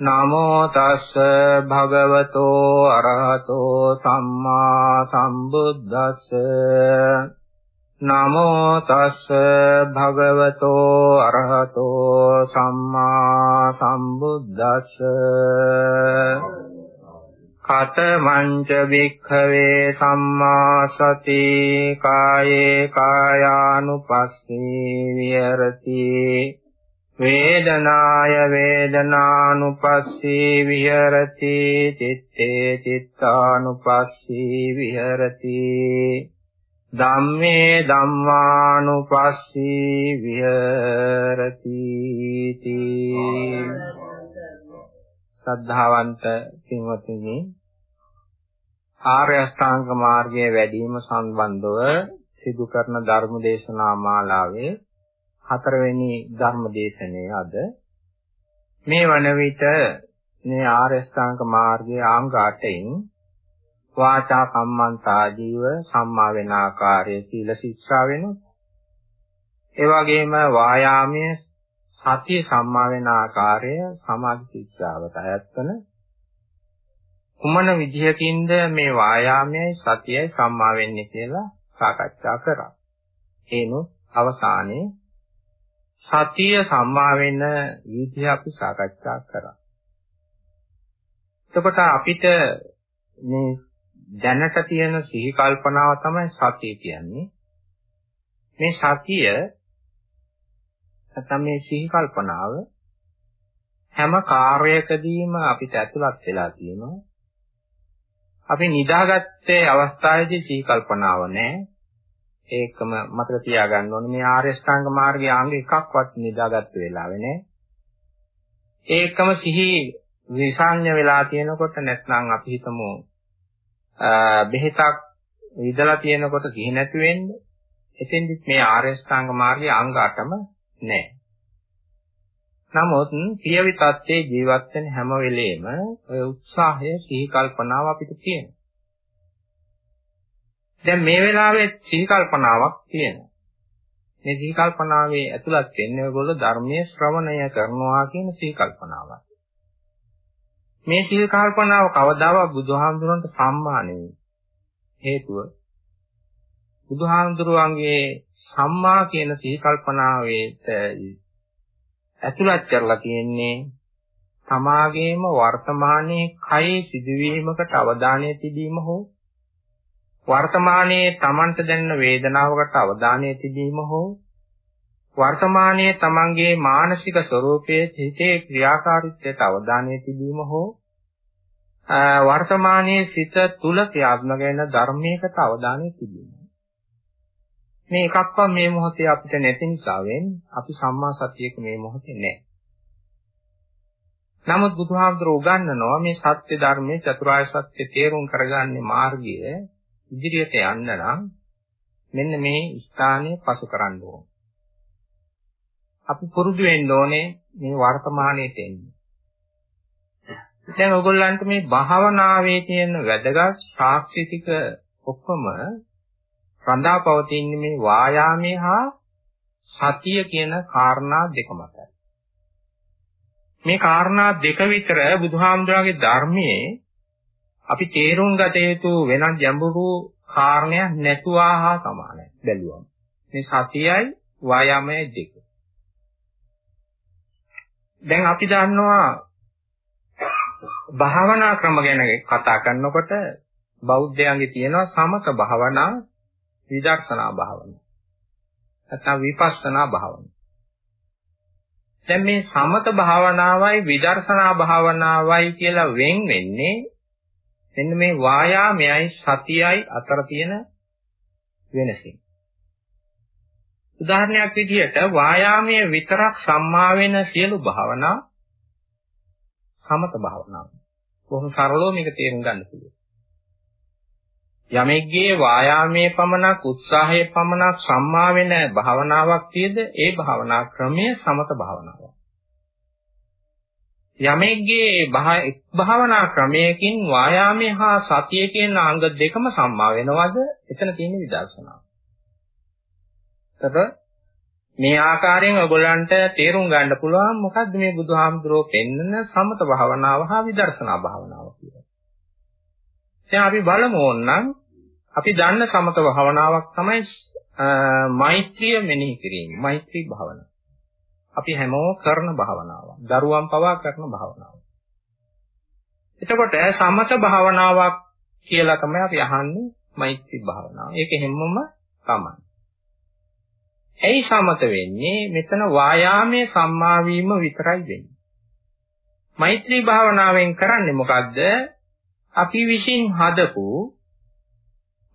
නමෝ තස්ස භගවතෝ අරහතෝ සම්මා සම්බුද්දස්ස. නමෝ තස්ස භගවතෝ අරහතෝ සම්මා සම්බුද්දස්ස. කතමංච වික්ඛවේ සම්මා සති කායේ කායානුපස්සී විහෙරති. වේදනාය වේදනානුපස්සී විහෙරති චිත්තේ චිත්තානුපස්සී විහෙරති. ධම්මේ ධම්මානුපස්සී විහෙරති සද්ධාවන්ත පින්වත්නි ආර්ය අෂ්ටාංග මාර්ගයේ වැඩිම සම්බන්ධව සිදු කරන ධර්ම දේශනා මාලාවේ හතරවෙනි ධර්ම දේශනය අද. මේ වන විට මේ ආරෂ්ඨාංග මාර්ගයේ ආංග 8න් වාචා කම්මන්තා ජීව සම්මා වෙන ආකාරයේ සීල ශික්ෂා වෙනු ඒ වගේම වායාමයේ සතිය සම්මා වෙන ආකාරය සමාධි ශික්ෂාවට අයත් වෙන. කුමන විදිහකින්ද මේ වායාමයයි සතියයි සම්මා වෙන්නේ කියලා සාකච්ඡා කරා. ඒනොත් අවසානයේ සතිය සම්මා වෙන විදිහ අපි සාකච්ඡා කරා. එතකොට අපිට මේ දැනට තියෙන සිහි කල්පනාව තමයි සතිය කියන්නේ. මේ සතිය නැත්නම් මේ සිහි කල්පනාව හැම කාර්යයකදීම අපිට ඇතුළත් වෙලා තියෙනවා. අපි නිදාගත්තේ අවස්ථාවේදී සිහි කල්පනාව නැහැ. ඒකම මතක තියාගන්න ඕනේ මේ ආර්ය ශ්‍රාංග මාර්ගයේ අංග එකක්වත් නිදාගත්ත වෙලාවේ නේ. ඒකම සිහි විසඤ්ඤ වෙලා තියෙනකොට නැත්නම් අපි හිතමු බෙහෙතක් ඉදලා තියෙනකොට සිහි නැති වෙන්නේ. එතෙන්දිත් මේ ආර්ය ශ්‍රාංග මාර්ගයේ අංග 8ම නැහැ. නමුත් පියවි තත්ත්වයේ ජීවත් වෙන හැම වෙලෙම ඔය උත්සාහය සිහි කල්පනාව අපිට තියෙනවා. දැන් මේ වෙලාවේ සිහි කල්පනාවක් තියෙනවා. මේ සිහි කල්පනාවේ ඇතුළත් වෙන්නේ ඔයගොල්ලෝ ධර්මයේ ශ්‍රවණය කරනවා කියන සිහි කල්පනාවක්. මේ සිහි කල්පනාව කවදාවත් බුදුහාමුදුරන්ට සම්මානෙ හේතුව බුදුහාමුදුරුවන්ගේ සම්මා කියන සිහි කල්පනාවේට ඇතුළත් කරලා තියෙන්නේ තමාගේම වර්තමානයේ කයේ සිදුවීමකට අවධානය තිබීම හෝ වර්තමානයේ Tamanට දැනෙන වේදනාවකට අවධානය තිබීම හෝ වර්තමානයේ Tamanගේ මානසික ස්වરૂපයේ හිතේ ක්‍රියාකාරීත්වයට අවධානය තිබීම හෝ වර්තමානයේ සිත තුල ක්‍රියාත්මක වෙන ධර්මයකට අවධානය තිබීම මේ එකක්වත් මේ මොහොතේ අපිට නැති නිසා අපි සම්මා සතියක මේ මොහොතේ නැහැ. නමුත් බුදුහාමුදුරුවෝ උගන්වනවා මේ සත්‍ය ධර්මයේ චතුරාර්ය සත්‍ය තේරුම් කරගන්නේ මාර්ගය ඉදිරියට යන්න නම් මෙන්න මේ ස්ථානය පසු කරන්න ඕන. අපි පුරුදු වෙන්න ඕනේ මේ වර්තමානයේ එන්න. දැන් ඔයගොල්ලන්ට මේ භාවනාවේ තියෙන වැදගත් සාක්ෂි ටික ඔක්කොම රඳා පවතින මේ වායාමයේ හා සතිය කියන කාරණා දෙක මතයි. මේ කාරණා දෙක විතර බුදුහාමුදුරන්ගේ ධර්මයේ අපි තේරුම් ගත යුතු වෙනත් ගැඹුරු කාරණයක් නැතුවා හා සමානයි බැලුවම. මේ සතියයි වායාමයයි දෙක. දැන් අපි දන්නවා භාවනා ක්‍රම ගැන කතා කරනකොට බෞද්ධයන්ගේ තියෙනවා සමත භාවනා විදර්ශනා භාවනා. නැත්නම් විපස්සනා භාවනාව. දැන් මේ සමත භාවනාවයි විදර්ශනා භාවනාවයි කියලා වෙන් වෙන්නේ මෙන්න මේ වායාමයයි සතියයි අතර තියෙන වෙනසින්. උදාහරණයක් විදිහට වායාමයේ විතරක් සම්මා වෙන සියලු භාවනා සමත භාවනාව. බොහොම සරලව මේක තේරුම් ගන්න පුළුවන්. යමෙක්ගේ වායාමයේ පමණක් උත්සාහයේ පමණක් සම්මා වෙන භාවනාවක් තියද ඒ භාවනා ක්‍රමය සමත භාවනාවක්. යමෙක්ගේ භාවනා ක්‍රමයකින් වායාමයේ හා සතිය කියන අංග දෙකම සම්මා වෙනවද? එතන තියෙන විදර්ශනාව. එතකොට මේ ආකාරයෙන් ඔයගොල්ලන්ට තේරුම් ගන්න පුළුවන් මොකද්ද මේ බුදුහාමුදුරුවෝ පෙන්වන සමත භාවනාව හා විදර්ශනා භාවනාව කියලා. දැන් අපි බලමු ඕනනම් අපි දන්න සමත භාවනාවක් තමයි මෛත්‍රිය මෙනෙහි කිරීම. මෛත්‍රී භාවනාව. අපි හැමෝම කරන භාවනාවක්. දරුවන් පවා කරන භාවනාවක්. එතකොට සමත භාවනාවක් කියලා තමයි අපි අහන්නේ මෛත්‍රී භාවනාව. ඒක හැමෝම තමයි. ඇයි සමත වෙන්නේ? මෙතන වායාමයේ සම්මා වීම විතරයි වෙන්නේ. මෛත්‍රී භාවනාවෙන් කරන්නේ මොකද්ද? අපි විසින් හදපු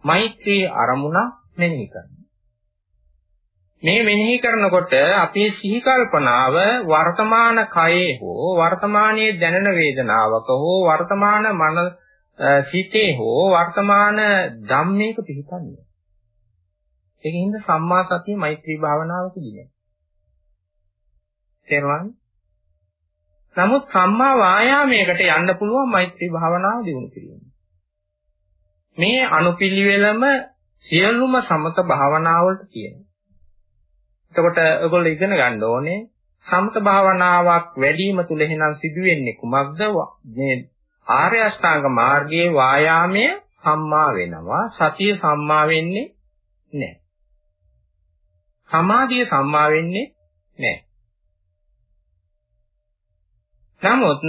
මෛත්‍රී අරමුණ මෙනෙහි කරනවා. මේ මෙනෙහි කරනකොට අපේ සිහි කල්පනාව වර්තමාන කයේ හෝ වර්තමානයේ දැනෙන වේදනාවක හෝ වර්තමාන මන සිතේ හෝ වර්තමාන ධම්මයක පිහිටන්නේ. ඒකින්ද සම්මා සතිය මෛත්‍රී භාවනාව කියන්නේ. තේරුණාද? නමුත් සම්මා වායාමයකට යන්න පුළුවන් මෛත්‍රී භාවනාව දිනු කිරීම. මේ අනුපිළිවෙලම සියලුම සමත භාවනාවලට තියෙනවා. එතකොට ඔයගොල්ලෝ ඉගෙන ගන්න ඕනේ සමත භාවනාවක් වැඩිම තුල එහෙනම් සිදුවෙන්නේ කුමක්ද? මේ ආර්ය අෂ්ටාංග මාර්ගයේ වායාමය සම්මා වෙනවා. සතිය සම්මා වෙන්නේ නැහැ. සමාධිය සම්මා වෙන්නේ නැහැ. නමුත්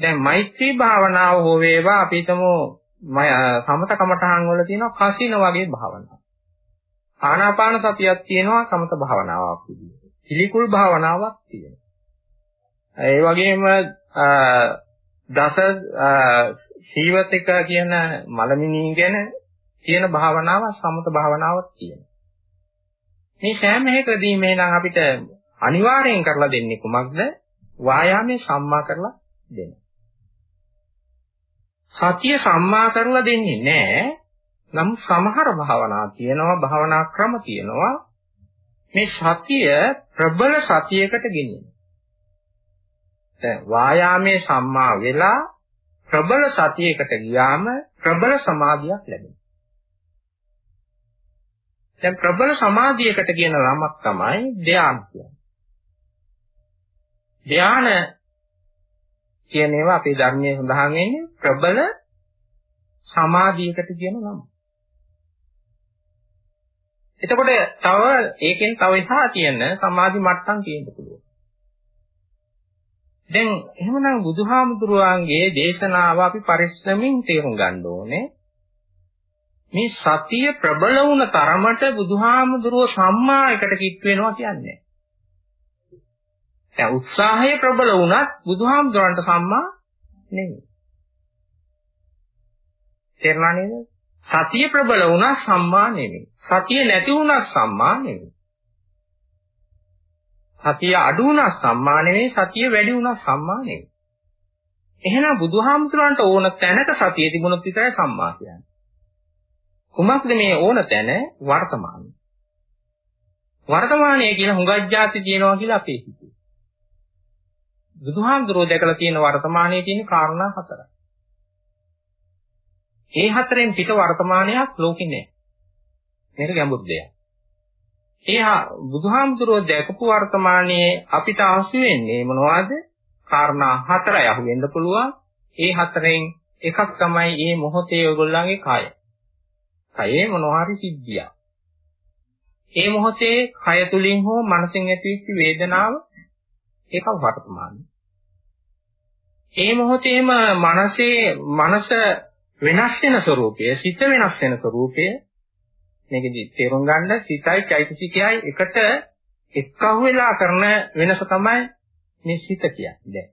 දැන් මෛත්‍රී භාවනාව හෝ වේවා අපි හිතමු සමත කමඨහන් වල තියෙනවා කසින වගේ භාවනාවක්. ආනාපාන සතියක් තියෙනවා සමත භාවනාවක් විදිහට. පිළිකුල් භාවනාවක් තියෙනවා. ඒ වගේම දස සීවතික කියන මලමිනී ගැන තියෙන භාවනාව සමත භාවනාවක් තියෙනවා. මේ සෑම එකදීම එහෙනම් අපිට අනිවාර්යෙන් කරලා දෙන්නේ කුමක්ද? වායාමයේ සම්මා කරලා දෙන්න. සතිය සම්මා කරලා දෙන්නේ නැහැ. නම් සමහර භාවනා තියෙනවා භාවනා ක්‍රම තියෙනවා මේ සතිය ප්‍රබල සතියකට ගෙනියන. දැන් වායාමයේ සම්මා වෙලා ප්‍රබල සතියකට ගියාම ප්‍රබල සමාධියක් ලැබෙනවා. දැන් ප්‍රබල සමාධියකට කියන ළමක් තමයි ධානය කියන්නේ. ධාන කියන ඒවා අපේ ධර්මයේ සඳහන් වෙන්නේ ප්‍රබල සමාධියකට කියන නම. එතකොට තව ඒකෙන් තව එහා තියෙන සමාධි මට්ටම් තියෙන්න පුළුවන්. දැන් එහෙමනම් බුදුහාමුදුරුවන්ගේ දේශනාව අපි පරිස්සමින් තේරුම් ගන්න ඕනේ. මේ සතිය ප්‍රබල වුණ තරමට බුදුහාමුදුරුව සම්මා එකට කිට් වෙනවා කියන්නේ. දැන් උත්සාහය ප්‍රබල වුණත් බුදුහාමුදුරන්ට සම්මා නෙමෙයි. තේරුණා නේද? සතිය ප්‍රබල වුණා සම්මා නෙමෙයි. සතිය නැති වුණා සම්මා නෙමෙයි. සතිය අඩු වුණා සම්මා නෙමෙයි. සතිය වැඩි වුණා සම්මා නෙමෙයි. එහෙනම් බුදුහාමුදුරන්ට ඕන තැනක සතිය තිබුණොත් විතරයි සම්මා කියන්නේ. කුමක්ද මේ ඕන තැන වර්තමානය. වර්තමානය කියන හුඟක් જાති කියනවා කියලා අපේ හිතේ. බුදුහාමුදුරෝ දැකලා තියෙන වර්තමානයේ තියෙන කාරණා හතරයි. ඒ හතරෙන් පිට වර්තමානයක් ලෝකේ නැහැ. මේක ගැඹුරු දෙයක්. ඒ බුදුහාමුදුරෝ දැකපු වර්තමානයේ අපිට අවශ්‍ය වෙන්නේ මොනවද? කාරණා හතරයි අහු වෙන්න පුළුවන්. ඒ හතරෙන් එකක් තමයි මේ මොහොතේ ඔයගොල්ලන්ගේ කය. කයේ මොනවා හරි සිද්ධියක්. ඒ මොහොතේ කය තුලින් හෝ මනසෙන් ඇතිවෙච්ච වේදනාව ඒක වර්තමානයි. ඒ මොහොතේම මනසේ මනස වෙනස් වෙන ස්වરૂපය, සිත වෙනස් වෙන ස්වરૂපය මේකෙදි තේරුම් ගන්න සිතයි චෛතසිකයයි එකට එක්කහුව වෙලා කරන වෙනස තමයි මේ සිත කියන්නේ. දැන්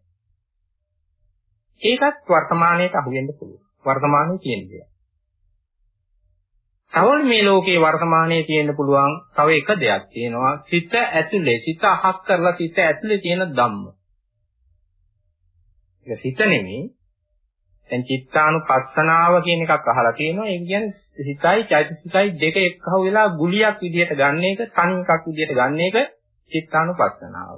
ඒකත් වර්තමානයේට අහු වෙන්න පුළුවන්. වර්තමානයේ තියෙන දේ. තවල් මේ ලෝකේ වර්තමානයේ තියෙන්න පුළුවන් තව එක දෙයක් තියෙනවා සිත ඇතුලේ සිත අහක් කරලා සිත ඇතුලේ තියෙන ධම්ම. ඒක සිත නෙමෙයි. දැන් චිත්තානුපස්සනාව කියන එකක් අහලා තියෙනවා. ඒ කියන්නේ සිතයි චෛතසිකයි දෙක එක්කහුව වෙලා ගුලියක් විදියට ගන්න එක, තනි එකක් විදියට ගන්න එක චිත්තානුපස්සනාව.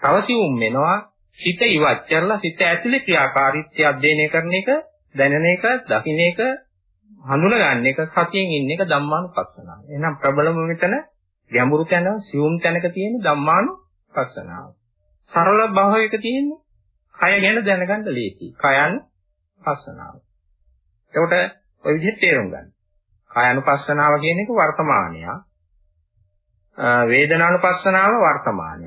තවසියුම් වෙනවා සිත ඉවත් කරලා සිත ඇතුලේ ක්‍රියාකාරීත්වය අධ්‍යයනය කරන එක, දැනෙන එක, දකින්න එක, හඳුනගන්න එක, සතියෙන් ඉන්න එක ධම්මානුපස්සනාව. එහෙනම් ප්‍රබලම මෙතන ගැඹුරු තැන, සියුම් තැනක තියෙන ධම්මානුපස්සනාව. සරල භාවයක තියෙන්නේ කය ගැන දැනගන්න ලේසි. කයන් පස්සනාව. එතකොට ඔය විදිහට තේරුම් ගන්න. කායानुපස්සනාව කියන එක වර්තමානය. වේදනානුපස්සනාව වර්තමානය.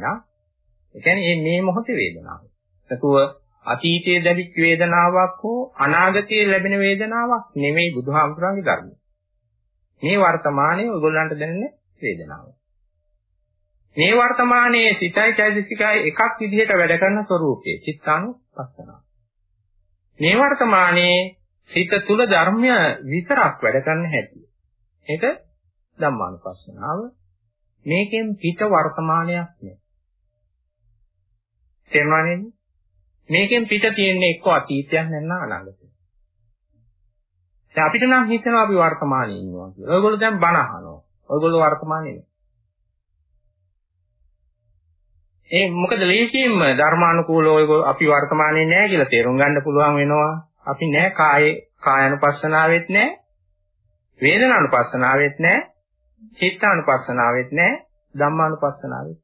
ඒ කියන්නේ මේ මොහොතේ වේදනාව. නැතුව අතීතයේ ලැබිච්ච වේදනාවක් හෝ අනාගතයේ ලැබෙන වේදනාවක් නෙමෙයි බුදුහාමුදුරන්ගේ ධර්මය. මේ වර්තමානයේ ඔයගොල්ලන්ට දැනෙන වේදනාව. මේ වර්තමානයේ සිතයි චෛතසිකයි එකක් විදිහට වැඩ කරන ස්වરૂපයේ චිත්තානුපස්සනාව. මේ වර්තමානයේ සිත තුල ධර්මය විතරක් වැඩ කරන්න හැටි. ඒක ධම්මානුපස්සනාව. මේකෙන් පිට වර්තමානයක් නෑ. තේරුණානේ? මේකෙන් පිට තියෙන්නේ එක්ක අතීතයක් නැත්නම් අනාගතයක්. දැන් අපිට නම් හිතෙනවා අපි වර්තමානයේ ඉන්නවා කියලා. ඔයගොල්ලෝ දැන් බණ අහනවා. ඔයගොල්ලෝ වර්තමානයේ ඒ මොකද ලේසියෙන්ම ධර්මානුකූලව ඔයගොල්ලෝ අපි වර්තමානයේ නැහැ කියලා තේරුම් ගන්න පුළුවන් වෙනවා. අපි නැහැ කායේ කායानुපස්සනාවෙත් නැහැ. වේදනානුපස්සනාවෙත් නැහැ. චිත්තානුපස්සනාවෙත් නැහැ. ධම්මානුපස්සනාවෙත්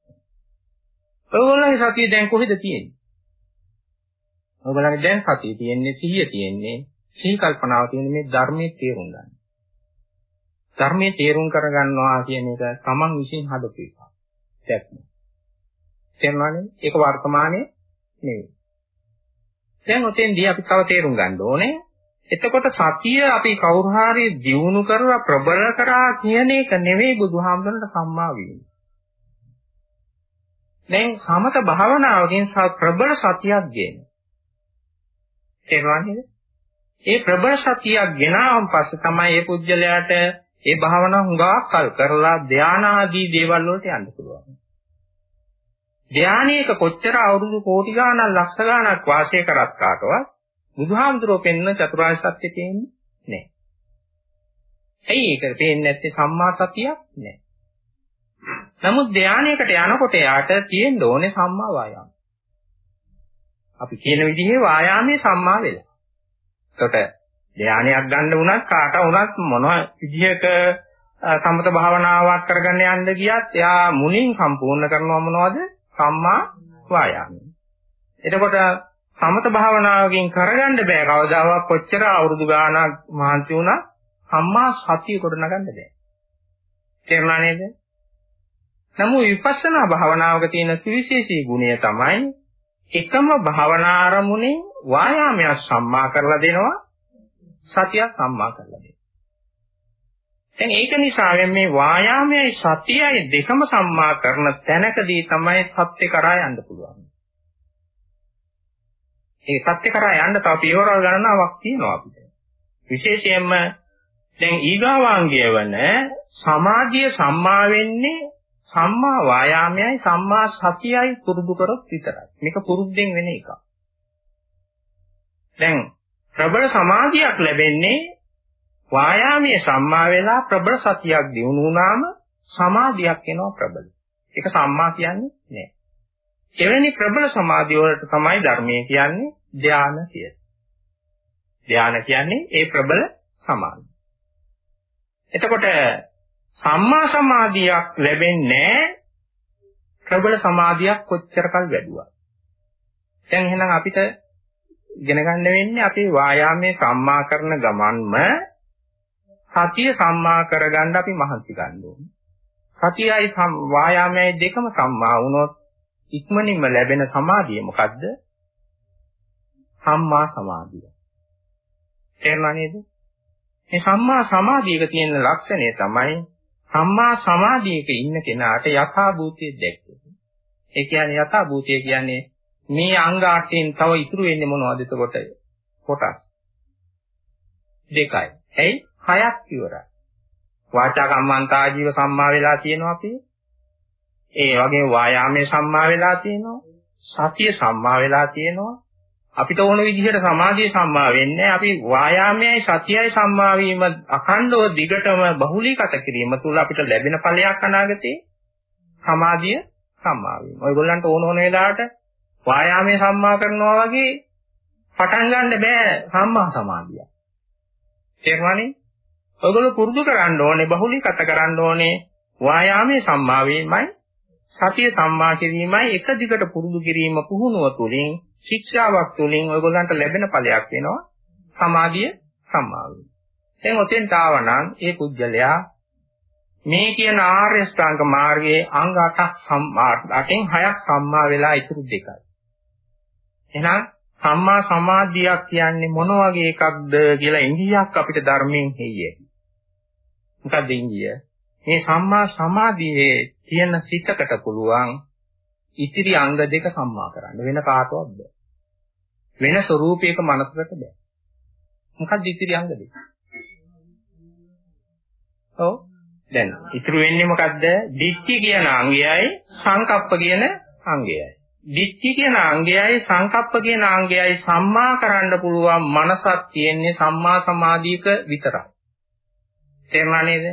ඔයගොල්ලන්ගේ සතිය දැන් කොහෙද තියෙන්නේ? ඔයගොල්ලන්ගේ දැන් සතිය තියෙන්නේ සිහිය තියෙන්නේ සිහි කල්පනාව තියෙන්නේ මේ ධර්මයේ තේරුම් ගන්න. ධර්මයේ තේරුම් කරගන්නවා කියන එක තමන් විසින් හදපු එකක්. දැක්ම. තේරුණානේ? ඒක වර්තමානයේ නෙවෙයි. දැන් ඔතෙන්දී අපි තව තේරුම් ගන්න ඕනේ. එතකොට සතිය අපි කවුරු හරි දියුණු කරලා ප්‍රබල කරා කියන එක නෙවෙයි බුදුහාමුදුරන්ට සම්මා වීම. දැන් සමත භාවනාවකින් ප්‍රබල සතියක් ගේන. තේරුණාද? ඒ ප්‍රබල සතියක් ගෙනාවන් පස්සේ තමයි මේ පුජ්‍යලයාට ඒ භාවනාව හුඟක් කල් කරලා ධානාදී දේවල් වලට යන්න පුළුවන්. ධානයක කොච්චර අවුරුදු කෝටි ගාණක් ලක්ෂ ගාණක් වාසය කරත් කාටවත් බුදුහාමුදුරුවෝ පෙන්න චතුරාර්ය සත්‍ය තේින්නේ නැහැ. ඇයි ඒක පේන්නේ නැත්තේ සම්මා සතියක් නැහැ. නමුත් ධානයකට යනකොට යාට තියෙන්න ඕනේ සම්මා වායාම. අපි කියන විදිහේ වායාමයේ සම්මා වෙලා. එතකොට ධානයක් ගන්න වුණත් කාට වුණත් මොන විදිහක සමත භාවනාවක් කරගන්න යන්න ගියත් එයා මුලින් සම්පූර්ණ කරනවා මොනවද? සම්මා වායාමය. එතකොට සමත භාවනාවකින් කරගන්න බෑ කවදාවත් කොච්චර අවුරුදු ගාණක් මහන්සි වුණා සම්මා සතිය ගොඩනගන්න බෑ. තේරුණා නේද? නමුත් විපස්සනා භාවනාවක තියෙන සුවිශේෂී ගුණය තමයි එකම භාවනා ආරමුණේ වායාමයක් සම්මා කරලා දෙනවා සතියක් සම්මා කරලා දෙනවා. දැන් ඒක නිසා මේ වායාමයයි සතියයි දෙකම සම්මා කරන තැනකදී තමයි සත්‍ය කරා යන්න පුළුවන්. ඒ සත්‍ය කරා යන්න තව පියවරල් ගණනාවක් තියෙනවා අපිට. විශේෂයෙන්ම දැන් ඊගාවාංගය වන සමාධිය සම්මා වෙන්නේ සම්මා වායාමයයි සම්මා සතියයි පුරුදු කරොත් විතරයි. මේක පුරුද්දෙන් වෙන එකක්. දැන් ප්‍රබල සමාධියක් ලැබෙන්නේ වායාමයේ සම්මා වෙලා ප්‍රබල සතියක් දිනු වුණාම සමාධියක් එනවා ප්‍රබල. ඒක සම්මා කියන්නේ නෑ. එවැනි ප්‍රබල සමාධිය වලට තමයි ධර්මයේ කියන්නේ ධාන කියලා. ධාන කියන්නේ ඒ ප්‍රබල සමාධිය. එතකොට සම්මා සමාධියක් ලැබෙන්නේ ප්‍රබල සමාධියක් කොච්චරකල් වැඩුවා. දැන් එහෙනම් අපිට ඉගෙන ගන්න වෙන්නේ අපේ වායාමයේ සම්මා කරන ගමන්ම සතිය සම්මා කරගන්න අපි මහන්සි ගන්න ඕනේ. සතියයි වායාමයයි දෙකම සම්මා වුණොත් ඉක්මනින්ම ලැබෙන සමාධිය මොකද්ද? සම්මා සමාධිය. තේරුණා නේද? මේ සම්මා සමාධියක තියෙන ලක්ෂණය තමයි සම්මා සමාධියක ඉන්න කෙනාට යථා භූතය දැක්කේ. ඒ කියන්නේ යථා භූතය කියන්නේ මේ අංග අටෙන් තව ඉතුරු වෙන්නේ මොනවද එතකොට? කොටස් දෙකයි. ඇයි? හයක් ඉවරයි. වාචා කම්මන්තා ජීව සම්මා වෙලා තියෙනවා අපි. ඒ වගේම වායාමයේ සම්මා වෙලා තියෙනවා. සතිය සම්මා වෙලා තියෙනවා. අපිට ඕන විදිහට සමාධිය සම්මා වෙන්නේ අපි වායාමයයි සතියයි සම්මා වීම අඛණ්ඩව දිගටම බහුලීගත කිරීම තුළ අපිට ලැබෙන ඵලයක් අනාගතේ සමාධිය සම්මා වීම. ඔයගොල්ලන්ට ඕන ඕන වෙලාවට වායාමයේ සම්මා කරනවා වගේ පටන් ගන්න බෑ සම්මා සමාධිය. තේරුණානේ? ඔයගොල්ලෝ පුරුදු කරන්න ඕනේ බහුලීගත කරන්න ඕනේ වායාමයේ සම්මා වීමයි සතිය සම්මා කිරීමයි එක දිගට පුරුදු කිරීම පුහුණුව තුළින් ශික්ෂාවක් තුළින් ඔයගොල්ලන්ට ලැබෙන ඵලයක් වෙනවා සමාධිය සම්මා වීම. දැන් ඔතෙන්ට ආවනම් ඒ පුජ්‍යලයා මේ කියන ආර්ය ශ්‍රාංග මාර්ගයේ අංග 8ක් සම්මා 8න් 6ක් සම්මා වෙලා ඉතුරු දෙකයි. එහෙනම් සම්මා සමාධියක් කියන්නේ මොන වගේ එකක්ද කියලා ඉංගියක් අපිට ධර්මයෙන් හෙయ్యයි. මොකක්ද ඉංගිය? මේ සම්මා සමාධියේ තියෙන සිතකට පුළුවන් ඉතිරි අංග දෙක සම්මා කරන්න වෙන කාටවත් බෑ. වෙන ස්වરૂපයක මනසකට බෑ. මොකක්ද ඉතිරි අංග දෙක? ඔව් දැන් ඉතුරු වෙන්නේ මොකද්ද? දිට්ඨි කියන අංගයයි සංකප්ප කියන අංගයයි. දිට්ඨි කියන අංගයයි සංකප්ප කියන අංගයයි සම්මා කරන්න පුළුවන් මනසක් තියෙන්නේ සම්මා සමාධියක විතරයි. තේරුණා නේද?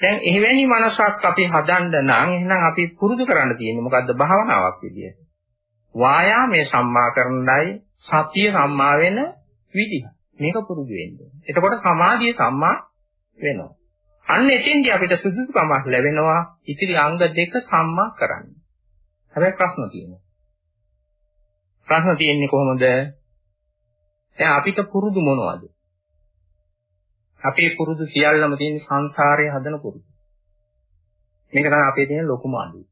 දැන් එවැනි මනසක් අපි හදන්න නම් එහෙනම් අපි පුරුදු කරන්න තියෙන්නේ මොකද්ද භාවනාවක් විදියට. වායාමයේ සම්මා කරන්නයි සතිය සම්මා වෙන විදිහ. මේක පුරුදු වෙන්න. එතකොට සමාධිය සම්මා වෙනවා. අන්න එතෙන්දී අපිට සුදුසුකමක් ලැබෙනවා ඉතිරි අංග දෙක සම්මා කරන්න. හැබැයි ප්‍රශ්න තියෙනවා. ප්‍රශ්න තියෙන්නේ කොහොමද? දැන් අපිට පුරුදු මොනවද? අපේ පුරුදු සියල්ලම තියෙන සංසාරයේ හදන පුරුදු. මේක තමයි අපේ තියෙන ලොකුම අඩුව.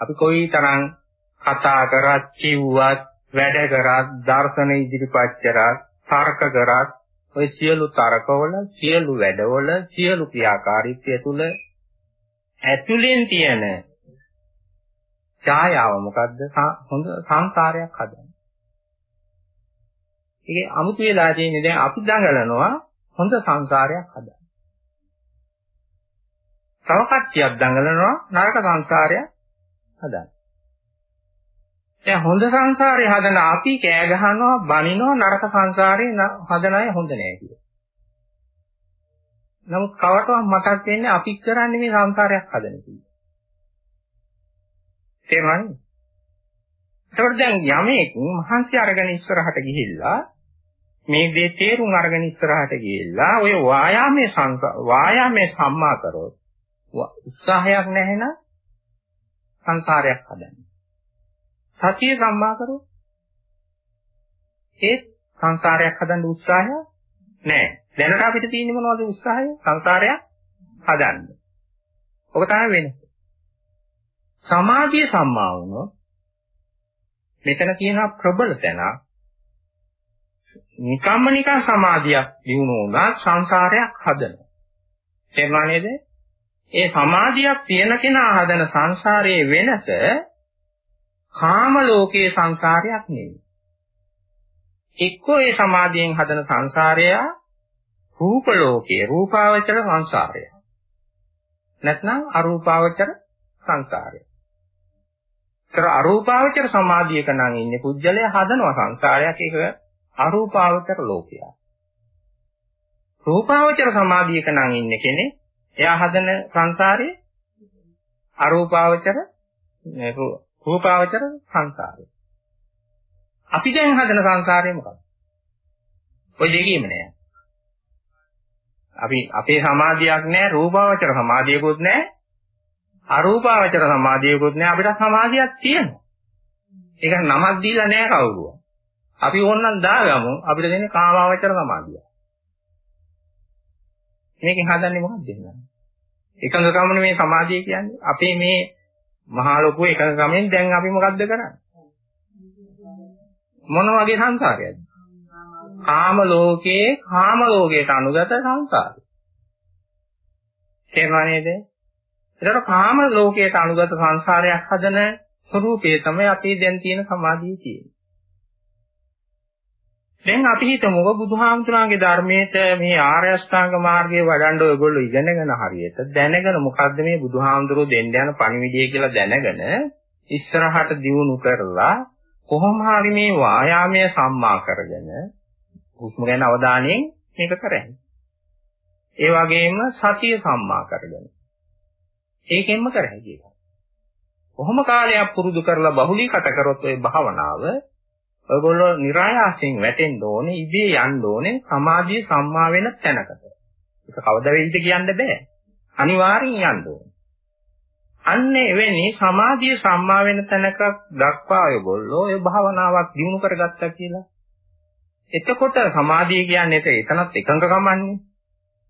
අපි කොයිතරම් කතා කරත්, කිව්වත්, වැඩ කරත්, දර්ශන ඉදිරිපත් කරත්, තර්ක කරත්, ඔය සියලු තර්කවල, සියලු වැඩවල, සියලු ක්‍රියාකාරීත්වය තුළ ඇතුලෙන් තියෙන ඡායාව මොකද්ද? හොඳ සංසාරයක් හදන. ඒකේ අමුතු වෙලා තියෙන්නේ දැන් අපි දඟලනවා හොඳ සංසාරයක් හදන්න. තව කට්ටියක් දඟලනවා නරක සංසාරයක් හදන්න. දැන් හොඳ සංසාරේ හදන අපි කෑ ගහනවා බනිනවා නරක සංසාරේ හදන අය හොඳ නෑ කියලා. නමුත් කවටවත් මතක් වෙන්නේ අපි කරන්නේ මේ සංසාරයක් හදන කියලා. තේරුණානේ? ඒකට දැන් යමෙක් මහන්සි අරගෙන ඉස්සරහට ගිහිල්ලා මේ දේ තේරුම් අරගෙන ඉස්සරහට ගිහිල්ලා ඔය වායාමයේ වායාමයේ සම්මා කරොත් උත්සාහයක් නැහැ නම් සංසාරයක් හදන්න. සතිය සම්මා කරොත් ඒ සංසාරයක් හදන්න උත්සාහය නැහැ. දැනට අපිට තියෙන්නේ මොනවද උත්සාහය? සංසාරයක් හදන්න. ඔක තමයි වෙන්නේ. සමාධිය සම්මා වුණොත් මෙතන තියෙන ප්‍රබල තැනක් නිකම්ම නිකන් සමාධියක් දිනු වුණා සංසාරයක් හදනවා. තේරුණා නේද? ඒ සමාධියක් තියෙන කෙනා හදන සංසාරයේ වෙනස කාම ලෝකයේ සංසාරයක් නෙවෙයි. එක්කෝ ඒ සමාධියෙන් හදන සංසාරය රූප ලෝකයේ රූපාවචර සංසාරය. නැත්නම් අරූපාවචර සංසාරය. ඒතර අරූපාවචර සමාධියක නම් ඉන්නේ පුජ්‍යලය හදනවා සංසාරයක් ඒක අරූපාවචර ලෝකයක්. රූපාවචර සමාධියක නම් ඉන්නේ කෙනෙක්. එයා හදන සංසාරේ අරූපාවචර රූපාවචර සංසාරය. අපි දැන් හදන සංසාරය මොකක්ද? ওই දෙකේම නෑ. අපි අපේ සමාධියක් නෑ රූපාවචර සමාධියකුත් නෑ අරූපාවචර සමාධියකුත් නෑ අපිට සමාධියක් තියෙනවා. ඒක නමක් දීලා නෑ කවුරුවත්. අපි ඕනනම් දාගමු අපිට දෙන්නේ කාමාවචර සමාධිය. මේකෙන් හදන්නේ මොකක්ද එහෙනම්? එකඟකමනේ මේ සමාධිය කියන්නේ. අපේ මේ මහා ලොකු එකඟකමෙන් දැන් අපි මොකද්ද කරන්නේ? මොන වගේ සංසාරයක්ද? කාම ලෝකයේ කාම ලෝකයට අනුගත සංසාරය. තේරුණා නේද? ඒතර කාම ලෝකයට අනුගත සංසාරයක් හදන ස්වરૂපය තමයි අපේ දැන් තියෙන සමාධියේ තියෙන්නේ. දැන් අපි හිතමු බුදුහාමුදුරන්ගේ ධර්මයේට මේ ආර්ය අෂ්ටාංග මාර්ගයේ වඩන්න ඔයගොල්ලෝ ඉගෙනගෙන හරියට දැනගෙන මොකද්ද මේ බුදුහාමුදුරෝ දෙන්න යන පණිවිඩය කියලා දැනගෙන ඉස්සරහට දියුණු කරලා කොහොම හරි මේ වායාමය සම්මා කරගෙන හුස්ම ගැන අවධානයෙන් මේක කරන්නේ. ඒ වගේම සතිය සම්මා කරගෙන. ඒකෙන්ම කර හැකියි. කොහොම කාලයක් පුරුදු කරලා බහුලීකට කරොත් ওই භාවනාව ඔයගොල්ලෝ નિરાයාසයෙන් වැටෙන්න ඕනේ, ඉබේ යන්න ඕනේ සමාධිය සම්මා වෙන තැනකට. ඒක කවදා වෙයිද කියන්න බෑ. අනිවාර්යෙන් යන්න ඕනේ. අන්න එවැනි සමාධිය සම්මා වෙන තැනක දක්වා ඔයගොල්ලෝ ඔය භාවනාවක් දිනු කරගත්තා කියලා. එතකොට සමාධිය කියන්නේ එතනත් එකඟකමන්නේ.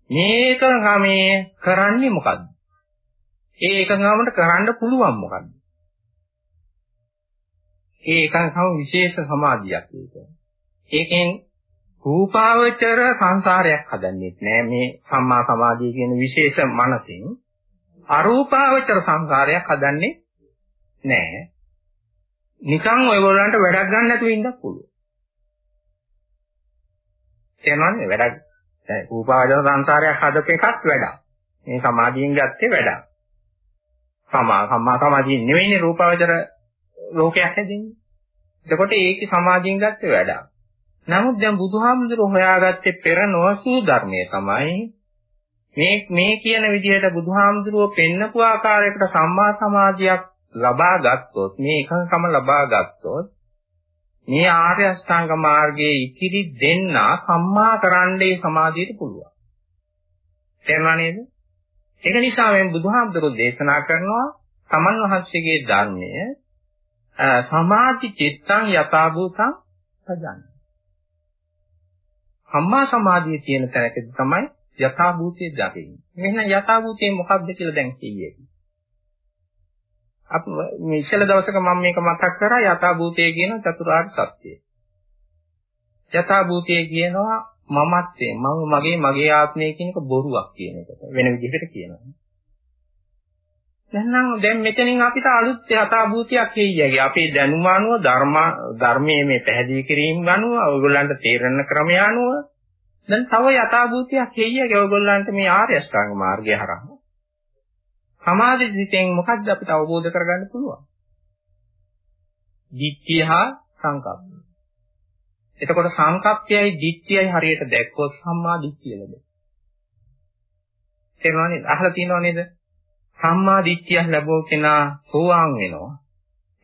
මේක මේ කරන්නේ මොකද්ද? ඒ එකඟකමට කරන්න පුළුවන් මොකද්ද? ඒ එකඟකම විශේෂ සමාධියක් ඒක. ඒකෙන් රූපාවචර සංසාරයක් හදන්නේ නෑ මේ සම්මා සමාධිය කියන විශේෂ මනසින් අරූපාවචර සංකාරයක් හදන්නේ නැහැ. නිකන් ඔයගොල්ලන්ට වැඩක් ගන්න නැතුව ඉන්නත් පුළුවන්. තේරෙනවද? වැඩක් දැන් රූපාවචර සංසාරයක් හදපු එකක් වැඩක්. මේ සමාධියෙන් ගත්තේ වැඩක්. සමා සම්මා සමාධිය නෙවෙයිනේ රූපාවචර ලෝකයක් හැදෙන්නේ. එතකොට ඒකේ සමාධියෙන් ගත්තේ වැඩක්. නමුත් දැන් බුදුහාමුදුරුවෝ හොයාගත්තේ පෙර නොසූ ධර්මයේ තමයි මේ මේ කියන විදිහට බුදුහාමුදුරුවෝ පෙන්නපු ආකාරයකට සම්මා සමාධියක් ලබා ගත්තොත් මේ එකඟකම ලබා ගත්තොත් මේ ආර්ය අෂ්ටාංග මාර්ගයේ ඉතිරි දෙන්න සම්මා කරන්නේ සමාධියට පුළුවන්. තේරුණා නේද? ඒක නිසා මේ බුදුහාමුදුරුවෝ දේශනා කරනවා තමන් වහන්සේගේ ධර්මය සමාධි චිත්තං යථාභූතං සජන්න. සම්මා සමාධිය තියෙන තැනකදී තමයි යථා භූතයේ දකින්නේ. මෙන්න යථා භූතේ මොකක්ද කියලා දැන් කියේ. අප මේ ඉස්සෙල් දවසක මම මේක මතක් කරා යථා භූතය කියන චතුරාර්ය සත්‍යය. යථා භූතය කියනවා මමත්වයේ මම මගේ මගේ ආත්මය කියන එක බොරුවක් කියන එක. වෙන විදිහකට කියනවා. දැන් නම් දැන් මෙතනින් අපිට අලුත් යථා භූතයක් කියයිගේ. අපේ දැනුම අනුව ධර්ම ධර්මයේ මේ පැහැදිලි කිරීම අනුව ඔයගොල්ලන්ට තේරෙන ක්‍රමය අනුව දැන් තව යථාභූතයක් කියයි ඔයගොල්ලන්ට මේ ආර්ය අෂ්ටාංග මාර්ගය හරහා. සමාධි දිටෙන් මොකද්ද අපිට අවබෝධ කරගන්න පුළුවන්? දිට්ඨිය හා සංකප්පය. එතකොට සංකප්පයයි දිට්ඨියයි හරියට දැක්කොත් සම්මා දිට්ඨිය ලැබෙනවා. තේරුණා නේද? අහලා තියෙනව නේද? සම්මා දිට්ඨිය ලැබුව කෙනා සෝවාන් වෙනවා.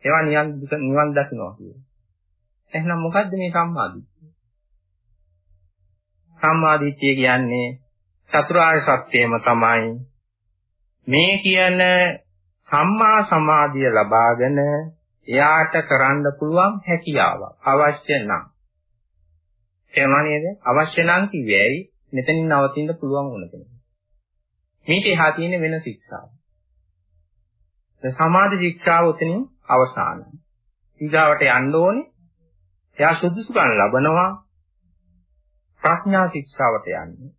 ඒවා නිවන් නිවන් දකින්නවා කියන්නේ. එහෙනම් මොකද්ද මේ සම්මා දිට්ඨිය? සම්මාදිට්ඨිය කියන්නේ චතුරාර්ය සත්‍යයම තමයි මේ කියන සම්මා සමාධිය ලබාගෙන එයාට කරන්න පුළුවන් හැකියාවක් අවශ්‍ය නම් තේරුණා නේද අවශ්‍ය නම් කිව්වේයි මෙතනින් නවතින්න පුළුවන් වුණ කෙනෙක් මේක එහා තියෙන වෙන ශික්ෂාව සමාධි ශික්ෂාව උතනින් අවසానයි ඊගාවට යන්න ඕනේ එයා සුදුසුකම් ලබනවා ප්‍රඥා ශික්ෂාවට යන්නේ.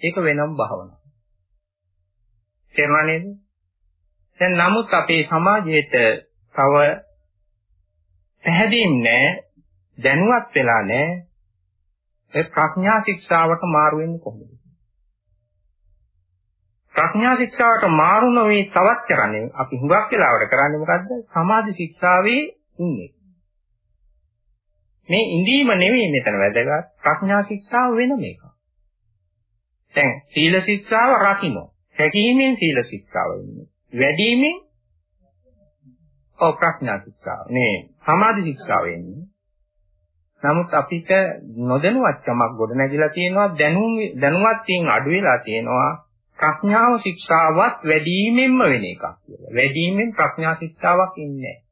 ඒක වෙනම භාවනාවක්. තේරුණා නේද? දැන් නමුත් අපේ සමාජයේට තව පැහැදිලිම නැහැ, දැනුවත් වෙලා නැහැ. ඒ ප්‍රඥා ශික්ෂාවට මාරු වෙන්නේ කොහොමද? ප්‍රඥා ශික්ෂාවට මාරු නොවි තවත් කරන්නේ අපි හුඟක් වෙලාවට කරන්නේ මොකද්ද? සමාධි ශික්ෂාවේ ඉන්නේ. මේ ඉඳීම නෙවෙයි මෙතන වැදගත් ප්‍රඥා ශික්ෂාව වෙනම එකක්. දැන් සීල ශික්ෂාව රකින්න. රැකීමෙන් සීල ශික්ෂාව වෙන්නේ. වැඩිමෙන් ඔව් ප්‍රඥා ශික්ෂාව. මේ සමාධි ශික්ෂාව වෙන්නේ. නමුත් අපිට නොදැනුවත්කමක් ගොඩ නැගිලා තියෙනවා දැනුම් දැනුවත් තින් අඩු වෙලා තියෙනවා ප්‍රඥාව ශික්ෂාවත් වැඩිමෙන්ම වෙන එකක් කියලා. වැඩිමෙන් ප්‍රඥා ශික්ෂාවක් ඉන්නේ නැහැ.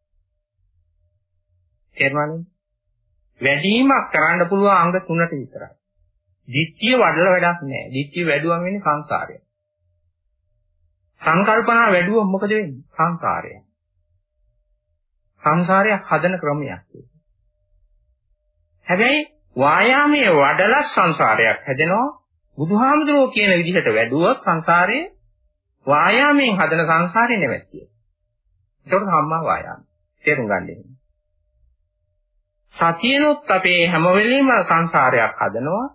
තේරුණානේ? වැඩිමක් කරන්න පුළුවන් අංග තුනට විතරයි. දිට්ඨිය වඩල වැඩක් නැහැ. දිට්ඨිය වැඩුවම වෙන්නේ සංසාරය. සංකල්පනා වැඩුවොත් මොකද වෙන්නේ? සංසාරය. සංසාරයක් හදන ක්‍රමයක් හැබැයි වායාමයේ වඩලා සංසාරයක් හැදෙනවා. බුදුහාමුදුරුවෝ කියන විදිහට වැඩුවොත් සංසාරේ වායාමයෙන් හදන සංසාරේ නෙවෙයි. ඒකට සම්මා වායාම. තේරුම් ගන්න සතියනොත් අපේ හැම වෙලෙම සංසාරයක් හදනවා.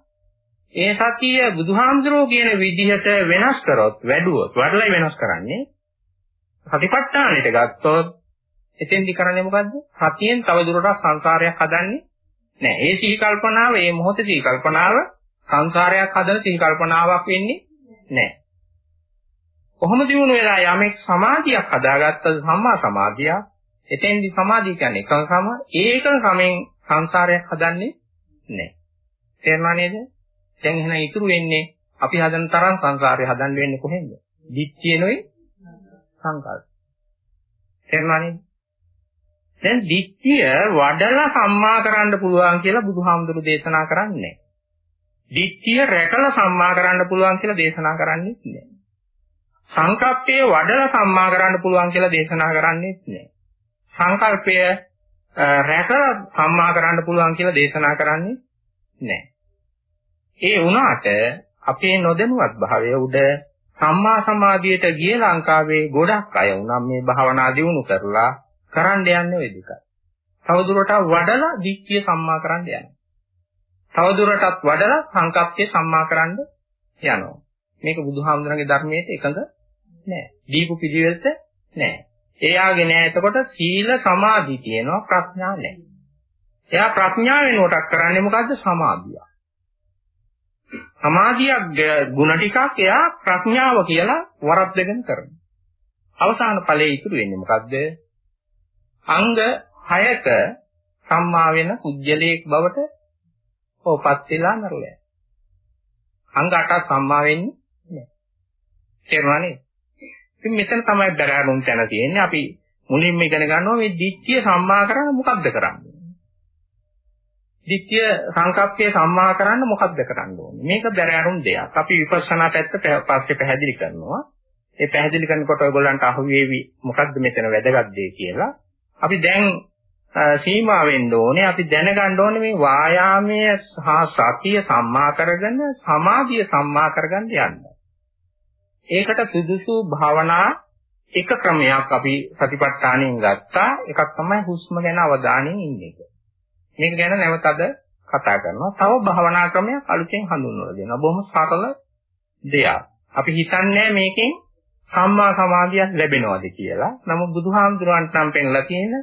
ඒ සතිය බුදුහාමුදුරුවෝ කියන විදිහට වෙනස් කරොත්, වැඩුවොත්, වඩලයි වෙනස් කරන්නේ. සතිපට්ඨානෙට ගත්තොත් එතෙන්දි කරන්නේ මොකද්ද? සතියෙන් තවදුරටත් සංසාරයක් හදන්නේ නැහැ. ඒ සිහි කල්පනාව, මේ මොහොතේ සිහි කල්පනාව සංසාරයක් හදන සිහි කල්පනාවක් වෙන්නේ නැහැ. කොහොම දිනු වෙලා යමෙක් සමාධියක් හදාගත්තද සම්මා සමාධිය එතෙන්දි සමාධිය කියන්නේ එකම සම ඒකම සමෙන් සංසාරයක් හදන්නේ නැහැ. තේරුණා නේද? දැන් එහෙනම් ඉතුරු වෙන්නේ අපි හදන තරම් සංසාරය හදන්න වෙන්නේ කොහෙන්ද? දිච්චේනොයි සංකල්ප. තේරුණා නේද? දැන් දිට්ඨිය වඩලා සම්මා කරන්න පුළුවන් කියලා බුදුහාමුදුරු දේශනා කරන්නේ නැහැ. දිට්ඨිය රැකලා සම්මා කරන්න පුළුවන් කියලා දේශනා කරන්නේ නැහැ. සංකප්පය වඩලා සම්මා කරන්න පුළුවන් කියලා දේශනා කරන්නේ නැහැ. සංකල්පය රැකලා සම්මා කරන්න පුළුවන් කියලා දේශනා කරන්නේ නැහැ. ඒ වුණාට අපේ නොදැනුවත් භාවය උඩ සම්මා සමාධියට ගිය ලංකාවේ ගොඩක් අය උනම් මේ භාවනා දියුණු කරලා කරන්න යන්නේ ওই දෙකයි. තවදුරටත් වඩලා දික්කිය සම්මා කරන්න යනවා. තවදුරටත් වඩලා සංකප්පය සම්මා කරන්න යනවා. මේක බුදුහාමුදුරන්ගේ ධර්මයේ එකඟ නෑ. දීපු පිළිවෙලට නෑ. එයාගේ නෑ එතකොට සීල සමාධි තියෙනවා ප්‍රඥා නෑ. එයා ප්‍රඥාව වෙනුවට කරන්නේ මොකද්ද සමාධිය. සමාධියක් ගුණ ටිකක් එයා ප්‍රඥාව කියලා වරද්දගෙන කරනවා. අවසාන ඵලයේ ඉතුරු වෙන්නේ මොකද්ද? අංග 6ක සම්මා වෙන කුජලයක් බවට ඔපත් වෙලා නරලයි. අංග 8ක් සම්මා වෙන්නේ නැහැ. තේරුණා නේද? ඉතින් මෙතන තමයි බැලෑරුම් තැන තියෙන්නේ. අපි මුලින්ම ඉගෙන ගන්නවා මේ දිට්ඨිය සම්මා කරන්න මොකද්ද කරන්නේ? දිට්ඨිය සංකප්පය සම්මා කරන්න මොකද්ද කරන්න ඕනේ? මේක බැලෑරුම් දෙයක්. අපි විපස්සනා පැත්ත පස්සේ පැහැදිලි කරනවා. ඒ පැහැදිලි කරනකොට ඔයගොල්ලන්ට අහුවේවි මොකද්ද මෙතන වැදගත් දේ කියලා. අපි දැන් සීමා වෙන්න ඕනේ අපි දැනගන්න ඕනේ මේ වායාමය සහ සතිය සම්මා කරගෙන සමාධිය සම්මා කරගන්න යන්න. ඒකට සුදුසු භාවනා එක ක්‍රමයක් අපි සතිපට්ඨානෙන් ගත්තා. එකක් තමයි හුස්ම ගැන අවධානයෙන් ඉන්න එක. මේක ගැන නැවත අද කතා කරනවා. තව භාවනා ක්‍රමයක් අලුතෙන් හඳුන්වලා දෙනවා. බොහොම සරල දෙයක්. අපි හිතන්නේ මේකෙන් සම්මා සමාධියක් ලැබෙනවද කියලා. නමුත් බුදුහාමුදුරන්ට නම් පෙන්ලා තියෙන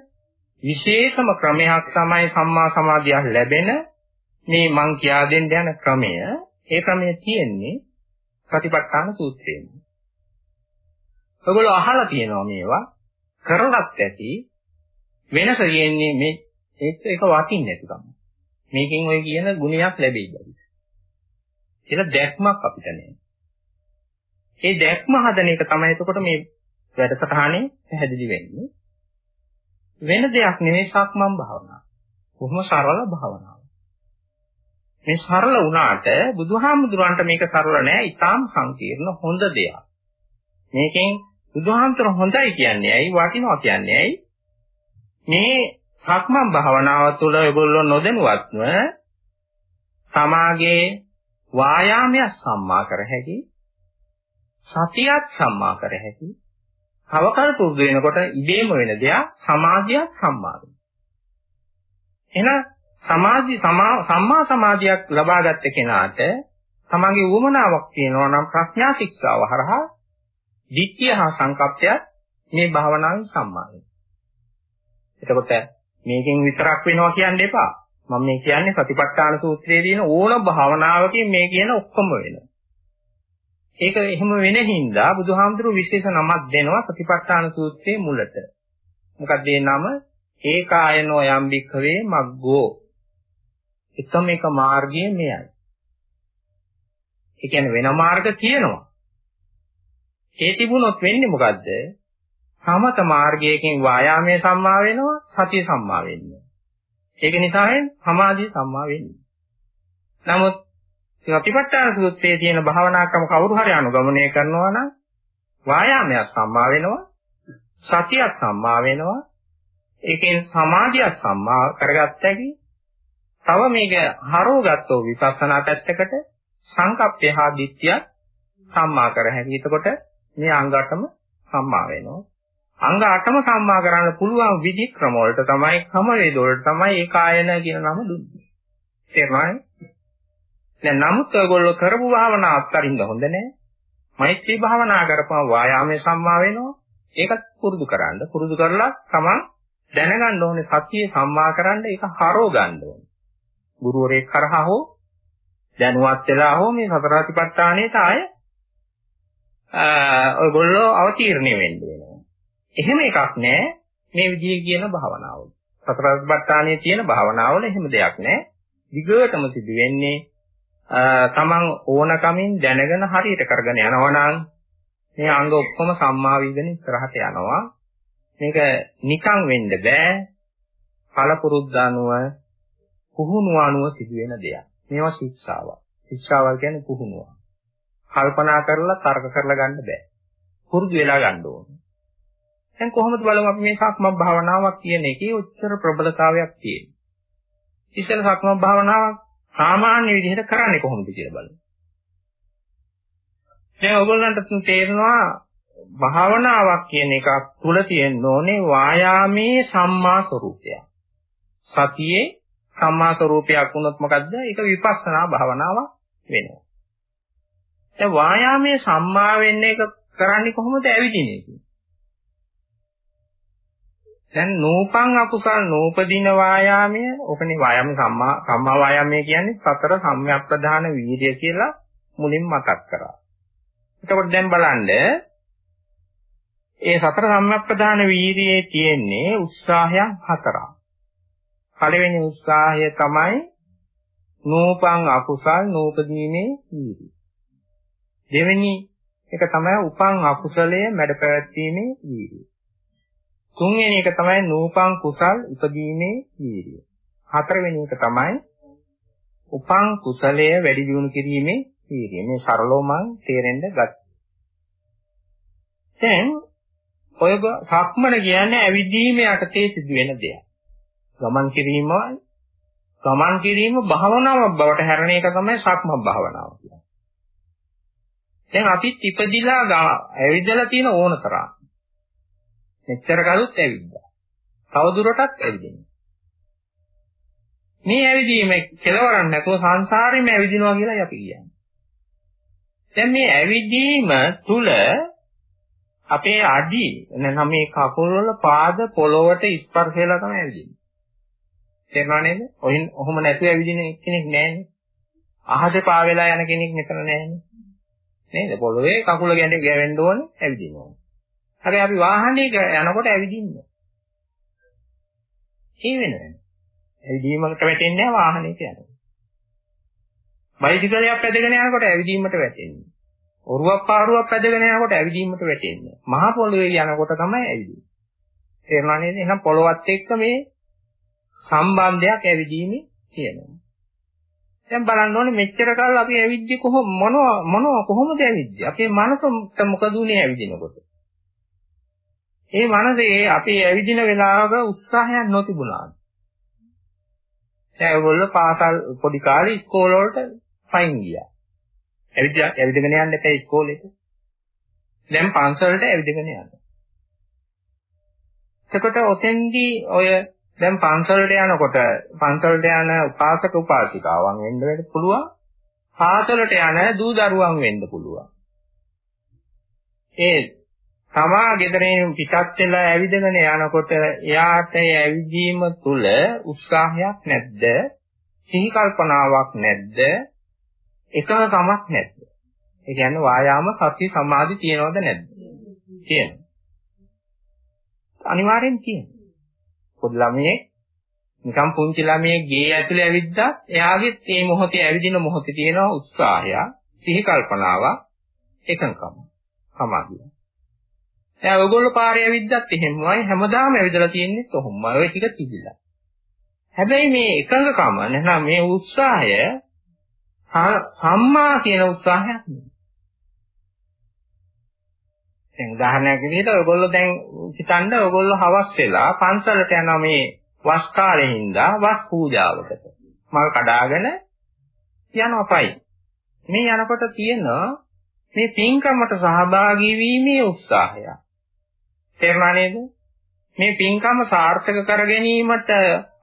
විශේෂම ක්‍රමයක් තමයි සම්මා සමාධියක් ලැබෙන මේ මං කියා දෙන්න යන ක්‍රමය. ඒ ක්‍රමය තියෙන්නේ සතිපට්ඨාන සූත්‍රයෙන්. ඔයගොල්ලෝ අහලා තියෙනවා මේවා කරලත් ඇති වෙනස කියන්නේ මේ ඒක ඒක වටින්නේ නැතිකම. මේකෙන් ඔය කියන ගුණයක් ලැබෙයිද? කියලා දැක්මක් අපිට නෑ. ඒ දැක්ම හදන එක තමයි එතකොට මේ වැඩසටහනේ පැහැදිලි වෙන්නේ. වෙන දෙයක් නෙවෙයි සක්මන් භාවනාව. කොහොම සරල භාවනාව. මේ සරල වුණාට බුදුහාමුදුරන්ට මේක සරල නෑ, ඊටාම් සංකීර්ණ හොඳ දෙයක්. මේකෙන් බුදුහාමුදුර හොඳයි කියන්නේ ඇයි වටිනවා කියන්නේ ඇයි? මේ සක්මන් භාවනාව තුළ ඔයගොල්ලෝ නොදැනුවත්ව සමාගේ වායාමය සම්මා කර හැකි සතියක් සම්මා කර හැකි. කවකල් පුරුදු වෙනකොට ඉබේම වෙන දෙයක් සමාධියක් සම්මා වෙනවා. එහෙනම් සමාධි සම්මා සමාධියක් ලබාගත් කෙනාට තමන්ගේ උවමනාවක් තියෙනවා නම් ප්‍රඥා ශික්ෂාව හරහා ධිට්ඨිය හා සංකප්පය මේ භාවනාවෙන් සම්මා වෙනවා. එතකොට මේකෙන් විතරක් වෙනවා කියන්න එපා. මම මේ කියන්නේ සතිපට්ඨාන සූත්‍රයේ තියෙන ඕන භාවනාවකින් මේ කියන ඔක්කොම වෙනවා. ඒක එහෙම වෙන හින්දා බුදුහාමුදුරුවෝ විශේෂ නමක් දෙනවා සතිපට්ඨාන සූත්‍රයේ මුලට. මොකක්ද ඒ නම? ඒකායනෝ යම් භික්ඛවේ මග්ගෝ. එකම එක මාර්ගය මෙයයි. ඒ කියන්නේ වෙන මාර්ග තියෙනවා. ඒ තිබුණොත් වෙන්නේ මොකද්ද? සමත මාර්ගයකින් වායාමයේ සම්මා වෙනවා, සතිය සම්මා වෙන්නේ. ඒක නිසා සමාධිය සම්මා වෙන්නේ. නමුත් සතිපට්ඨාන සූත්‍රයේ තියෙන භාවනා ක්‍රම කවුරු හරි අනුගමනය කරනවා නම් වායාමයක් සම්මා වෙනවා සතියක් සම්මා වෙනවා ඒකෙන් සමාධියක් සම්මා කරගත්තකි තව මේක හරවගත්තෝ විපස්සනා පැත්තකට සංකප්පය හා දිට්ඨිය සම්මා කර හැකි. එතකොට මේ අංග 8ම සම්මා වෙනවා. අංග 8ම සම්මා කරන්න පුළුවන් විදි ක්‍රම වලට තමයි කම වේද වලට තමයි ඒ කායන කියන නම දුන්නේ. තේරුණානේ? දැන් නමුත් ඔයගොල්ලෝ කරපු භාවනා අත්තරින්ද හොඳ නැහැ. මෛත්‍රී භාවනා කරපුවා වායාමයේ සම්මා වෙනවා. ඒකත් පුරුදු කරන්න. පුරුදු කරලා තමන් දැනගන්න ඕනේ සතිය සම්මා කරන්න ඒක හරව ගන්න ඕනේ. ගුරුවරයෙක් කරහා හෝ දැනුවත් වෙලා හෝ මේ සතර සතිපට්ඨානෙට ආය ඔයගොල්ලෝ අවතීර්ණය වෙන්න වෙනවා. එහෙම එකක් නැහැ මේ විදිහේ කියන භාවනාවල. සතර සතිපට්ඨානයේ තියෙන භාවනාවල එහෙම දෙයක් නැහැ. විගයටම සිදු වෙන්නේ තමන් ඕනකමින් දැනගෙන හරියට කරගෙන යනවා මේ අංග ඔක්කොම සම්මා වීගෙන ඉස්සරහට යනවා. මේක නිකන් වෙන්න බෑ. කලපුරුද්ද අනුව පුහුණුව අනුව සිදුවෙන දෙයක්. මේවා ශික්ෂාවක්. ශික්ෂාවල් කියන්නේ පුහුණුව. කල්පනා කරලා තර්ක කරලා ගන්න බෑ. පුරුදු වෙලා ගන්න ඕනේ. දැන් කොහොමද බලමු අපි මේ සක්මන් භාවනාවක් කියන එකේ උච්චර ප්‍රබලතාවයක් තියෙන්නේ. ඉතින් සක්මන් භාවනාවක් සාමාන්‍ය විදිහට කරන්නේ කොහොමද කියලා බලමු. දැන් ඔයගොල්ලන්ට තේරෙනවා භාවනාවක් කියන එකක් තුල තියෙන්න ඕනේ වායාමයේ සම්මා ස්වરૂපය. සතියේ සම්මා ස්වરૂපයක් වුණොත් මොකද්ද? ඒක විපස්සනා භාවනාවක් වෙනවා. දැන් වායාමයේ සම්මා වෙන්නේ එක කරන්නේ කොහොමද ඇවිදින එක? දැන් නූපං අකුසල් නූපදින වායාමය ඔකනේ වායාම සම්මා සම්මා වායාමය කියන්නේ සතර සම්‍යක්ප්‍රධාන වීර්ය කියලා මුලින් මතක් කරා. එතකොට දැන් බලන්න ඒ සතර සම්‍යක්ප්‍රධාන වීර්යයේ තියෙන්නේ උත්සාහයන් හතරක්. පළවෙනි උත්සාහය තමයි නූපං අකුසල් නූපදීමේ වීර්ය. දෙවෙනි එක තමයි උපං අකුසලයේ මැඩ පැවැත්වීමේ වීර්යය. තුන්වෙනි එක තමයි නූපං කුසල් ඉපදීමේ වීර්යය. හතරවෙනි එක තමයි උපං කුසලය වැඩි දියුණු කිරීමේ වීර්යය. මේ සරලව මම තේරෙන්න ගත්තා. දැන් ඔය සක්මන කියන්නේ ඇවිදීම යටතේ සිදුවෙන දෙයක්. ගමන් කිරීම ගමන් කිරීම භාවනාවක් බවට හැරෙන එක තමයි සක්මන් භාවනාව කියන්නේ. දැන් අපිත් ඉපදිලා ඇවිදලා තියෙන ඕන තරම්. මෙච්චර කලුත් ඇවිද්දා. තවදුරටත් ඇවිදිනවා. මේ ඇවිදීම කෙලවරක් නැතුව සංසාරෙම ඇවිදිනවා කියලායි අපි කියන්නේ. දැන් මේ ඇවිදීම තුල අපේ අඩි නැත්නම් මේ කකුල් වල පාද පොළොවට ස්පර්ශ වෙලා තමයි ඇවිදින්නේ. තේරුණා නේද? ඔයින් ඔහොම නැතුව ඇවිදින කෙනෙක් නැහැනේ. අහසේ පා වෙලා යන කෙනෙක් මෙතන නැහැනේ. නේද? පොළොවේ කකුල ගැටේ ගැවෙන්න ඕනේ ඇවිදින්න ඕනේ. හරි අපි වාහනයක යනකොට ඇවිදින්න. ඒ වෙනවනේ. ඇවිදීමකට වැටෙන්නේ නැහැ වාහනයක යනකොට. බයිසිකලයක් පැදගෙන යනකොට ඇවිදීමට වැටෙන්නේ. ඔරුවක් පාරුවක් පැදගෙන යනකොට ඇවිදීමට වැටෙන්නේ. මහ පොළොවේ යනකොට තමයි ඇවිදින්නේ. තේරුණා නේද? එහෙනම් පොළොවත් එක්ක මේ සම්බන්ධයක් ඇවිදීමේ තියෙනවා. දැන් බලන්න ඕනේ මෙච්චර කාල අපි ඇවිද්දි කොහොම මොන මොන කොහොමද ඇවිද්දි? අපේ මනසට මොකද උනේ ඇවිදිනකොට? ඒ මනසේ අපි ඇවිදින වෙලාවක උත්සාහයක් නොතිබුණා. දැන් ඔයගොල්ලෝ පාසල් පොඩි කාලේ ඉස්කෝල වලට ෆයින් ගියා. ඇවිද ඇවිදගෙන යන්න එපා ඉස්කෝලේට. දැන් පන්සලට ඇවිදගෙන යන්න. එතකොට ඔතෙන්දී ඔය දැන් පන්සලට යනකොට පන්සලට යන උපාසක උපාසිකාවන් වෙන්න වෙන්න පුළුවන්. පාසලට යන දූ දරුවන් වෙන්න පුළුවන්. ඒ තමා ගෙදරින් පිටත් වෙලා ඇවිදගෙන යනකොට එයාට ඇවිදීම තුළ උත්සාහයක් නැද්ද? සිහි කල්පනාවක් නැද්ද? එකඟකමක් නැද්ද? ඒ කියන්නේ වායාම සති සමාධි තියනවද නැද්ද? තියෙනවා. අනිවාර්යෙන් තියෙනවා. පොඩි ළමයෙක් නිකම් පුංචි ළමයෙක් ගේ ඇතුලේ ඇවිද්දා එයාගෙත් මේ මොහොතේ ඇවිදින මොහොතේ තියෙන උත්සාහය සිහි කල්පනාවක් එකඟකම සමාධිය. දැන් ඔයගොල්ලෝ පාරේ ඇවිද්දත් එහෙමමයි හැමදාම ඇවිදලා තියෙන්නේ කොහොමයි ඔය ටික තිබිලා. හැබැයි මේ එකඟකම නැත්නම් මේ උත්සාහය සම්මා කියන උත්සාහයක් නෙවෙයි. දැන් උදාහරණයක් විදිහට ඔයගොල්ලෝ දැන් හිතන්න ඔයගොල්ලෝ හවස් වෙලා පන්සලට යනවා මේ වස් කාලේ හින්දා වස් පූජාවකට. මල් කඩාගෙන යනවා පයි. මේ යනකොට තියෙන මේ පින්කමට සහභාගී වීමේ උත්සාහය. තේරුණා නේද? මේ පින්කම සාර්ථක කර ගැනීමට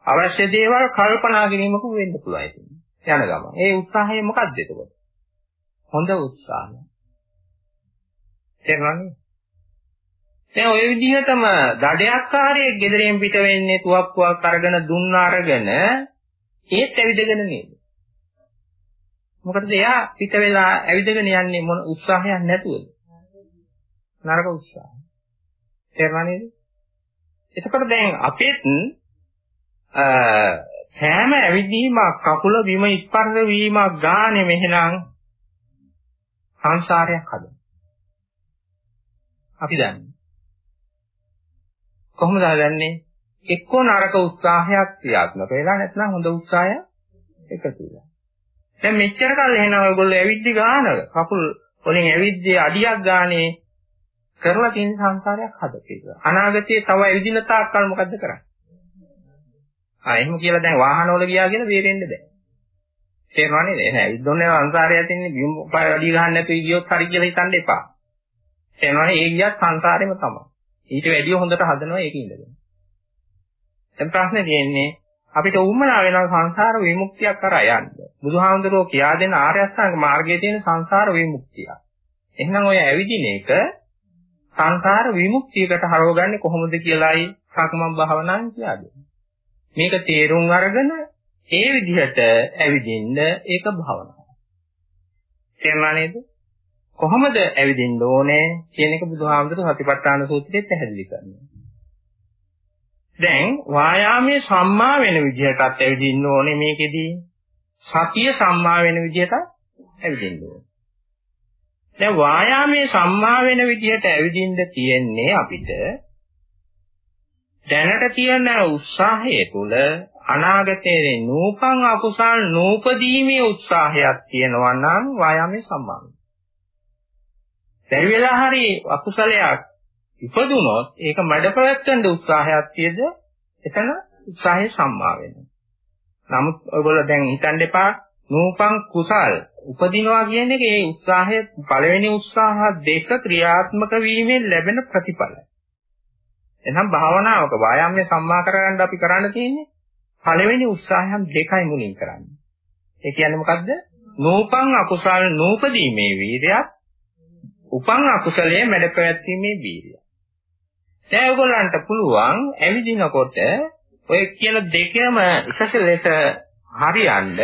අවශ්‍ය දේවල් කල්පනා කිරීමක වෙන්න පුළුවන් ඉතින්. යන ගම. ඒ උත්සාහය මොකක්ද එතකොට? හොඳ උත්සාහය. තේරුණානේ? දැන් ওই විදිහටම දඩයක්කාරයෙක් ගෙදරින් පිට වෙන්නේ තුවක්කුවක් අරගෙන දුන්න අරගෙන ඒත් ඇවිදගෙන නේද? මොකටද එයා පිට වෙලා ඇවිදගෙන යන්නේ මොන උත්සාහයක් නැතුවද? නරක උත්සාහය. තේරුණා නේද? එතකොට දැන් අපෙත් සෑම ඇවිදීමක් කකුල බිම ස්පර්ශ වීමක් ගානේ මෙහෙනම් සංසාරයක් හදනවා. අපි දන්නේ. කොහොමද හදන්නේ? එක්කෝ නරක උත්සාහයක් ක්‍රියාත්මක වෙලා නැත්නම් හොඳ උත්සාහයක් එකතු වෙලා. දැන් මෙච්චර කල් එහෙනම් ඔයගොල්ලෝ ඇවිද්දි ගානක කකුල් වලින් ඇවිද්දී අඩියක් ගානේ කරලා තියෙන සංසාරයක් හදපේ. අනාගතයේ තව ඇවිදින තාක්කල් මොකද්ද කරන්නේ? ආ එහෙම කියලා දැන් වාහනවල ගියා කියලා බේරෙන්න බෑ. තේරෙනව නේද? එහෙනම් ඇවිද්දොන්නේ සංසාරය ඇතින්නේ බිම් පඩි ගහන්න නැතුව ගියොත් හරි කියලා හිතන්න එපා. තේරෙනවනේ ඒ ගියත් සංසාරෙම තමයි. ඊට වැඩිය හොඳට හදනවා ඒක ඉඳගෙන. දැන් ප්‍රශ්නේ තියෙන්නේ අපිට උම්මනා වෙනවා සංසාර විමුක්තියක් කරා යන්න. බුදුහාමුදුරුවෝ කියා දෙන ආර්ය අෂ්ටාංග මාර්ගයේ තියෙන සංසාර විමුක්තිය. එහෙනම් ඔය ඇවිදින එක සංසාර විමුක්තියකට හරවගන්නේ කොහොමද කියලායි සක්මන් භාවනාවෙන් කියා දෙන්නේ. මේක තේරුම් අරගෙන ඒ විදිහට ඇවිදින්න ඒක භාවනාව. තේරුණා නේද? කොහොමද ඇවිදින්න ඕනේ කියන එක බුදුහාමුදුරුවෝ සතිපට්ඨාන සූත්‍රයේ පැහැදිලි කරනවා. දැන් වායාමයේ සම්මා වෙන විදිහටත් ඇවිදින්න ඕනේ මේකෙදී. සතිය සම්මා වෙන විදිහට ඇවිදින්න ඕනේ. දැන් වායාමයේ සම්මා වෙන විදිහට ඇවිදින්න තියෙන්නේ අපිට දැනට තියෙන උත්සාහය තුළ අනාගතයේ නූපන් අකුසල් නූපදීමේ උත්සාහයක් තියෙනවා නම් වායාමයේ සම්මා වෙනවා. බැරි වෙලා හරි අකුසලයක් ඉපදුනොත් ඒක මඩපැවැත්වෙන්න උත්සාහයක් තියද එතන උත්සාහය සම්මා වෙනවා. නමුත් ඔයගොල්ලෝ දැන් හිතන්න එපා නූපන් කුසල් උපදිනවා කියන එක ඒ උත්සාහය පළවෙනි උත්සාහ දෙක ක්‍රියාත්මක වීමෙන් ලැබෙන ප්‍රතිඵලයි. එහෙනම් භාවනාවක වායාමයේ සම්මා කරගන්න අපි කරන්න තියෙන්නේ පළවෙනි උත්සාහයන් දෙකයි මුලින් කරන්නේ. ඒ කියන්නේ මොකද්ද? නූපන් අකුසල් නූපදීමේ වීරයත් උපන් අකුසලයේ මැඩ පැවැත්ීමේ වීර්යය. දැන් ඔයගොල්ලන්ට පුළුවන් ඇවිදිනකොට ඔය කියන දෙකම එකස ලෙස හරියන්න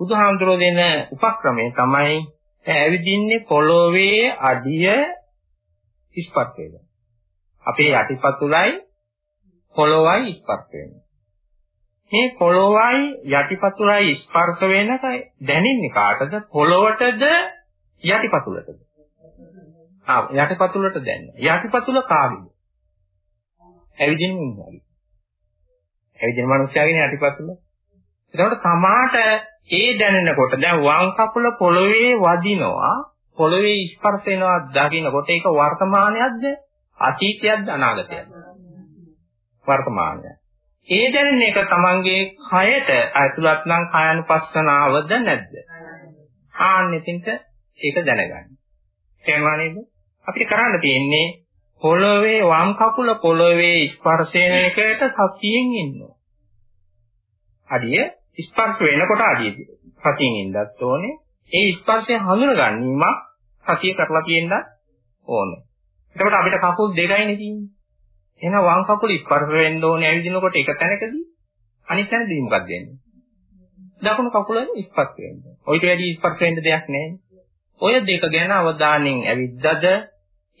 බුදුහාමුදුරෝ දෙන උපක්‍රමය තමයි ඇවිදින්නේ පොළොවේ අඩිය ස්පර්ශ වෙනවා. අපේ යටිපතුලයි පොළොවයි ස්පර්ශ වෙනවා. මේ පොළොවයි යටිපතුලයි ස්පර්ශ වෙනකයි දැනෙන්නේ කාටද? පොළොවටද යටිපතුලටද? ආ යටිපතුලට දැන්න. යටිපතුල කාගේද? ඇවිදින්න ඉන්නවා. ඇවිදින මනුස්සයාගේ යටිපතුල. එතකොට තමාට ඒ දැනෙනකොට දැන් වම් කකුල පොළවේ වදිනවා පොළවේ ස්පර්ශ වෙනවා දකින්නකොට ඒක වර්තමානයක්ද අතීතයක්ද අනාගතයක්ද වර්තමානය. ඒ දැනෙන එක තමන්ගේ කයට ඇතුළත් නම් කායනුපස්සනාවද නැද්ද? ආන්නෙතින්ට ඒක දැනගන්න. තේරුණා නේද? අපිට කරන්න තියෙන්නේ පොළවේ වම් කකුල පොළවේ ස්පර්ශ වෙන එකට සතියෙන් ඉන්නවා. අඩිය ස්පර්ශ වෙනකොට අඩිය සතියෙන් ඉන්නත් ඕනේ. ඒ ස්පර්ශය හඳුන ගැනීමක් සතිය කරලා තියෙන්න ඕනේ. එතකොට අපිට කකුල් දෙකයිනේ තියෙන්නේ. එහෙනම් වම් කකුල ස්පර්ශ වෙන්න ඕනේ ඇවිදිනකොට එක තැනකදී අනිත් තැනදී මොකක්ද වෙන්නේ? දකුණු කකුල ස්පර්ශ වෙන්න. ඔයිට වැඩි ස්පර්ශ වෙන්න දෙයක් නැහැ. ඔය දෙක ගැන අවධානයෙන් ඇවිද්දද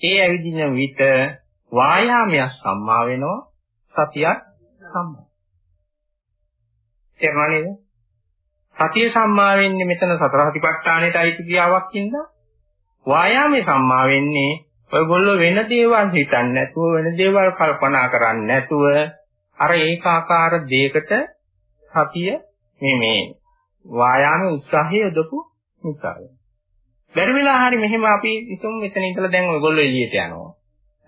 ඒ ඇවිදින විට වායාමයක් සම්මා වෙනවා සතියක් සම්මා. තේරුණා නේද? සතිය සම්මා වෙන්නේ මෙතන සතර සතිපට්ඨානෙට අයිති ක්‍රියාවක් ඉඳලා වායාමයේ සම්මා වෙන්නේ ඔයගොල්ලෝ වෙන දේවල් හිතන්නේ නැතුව වෙන දේවල් කල්පනා කරන්නේ නැතුව අර ඒකාකාර දෙයකට සතිය මේ මේ වායාම උත්සාහය යොදපු නිසා. බැරි වෙලා හරි මෙහෙම අපි හිතමු මෙතන ඉඳලා දැන් ඔයගොල්ලෝ එළියට යනවා.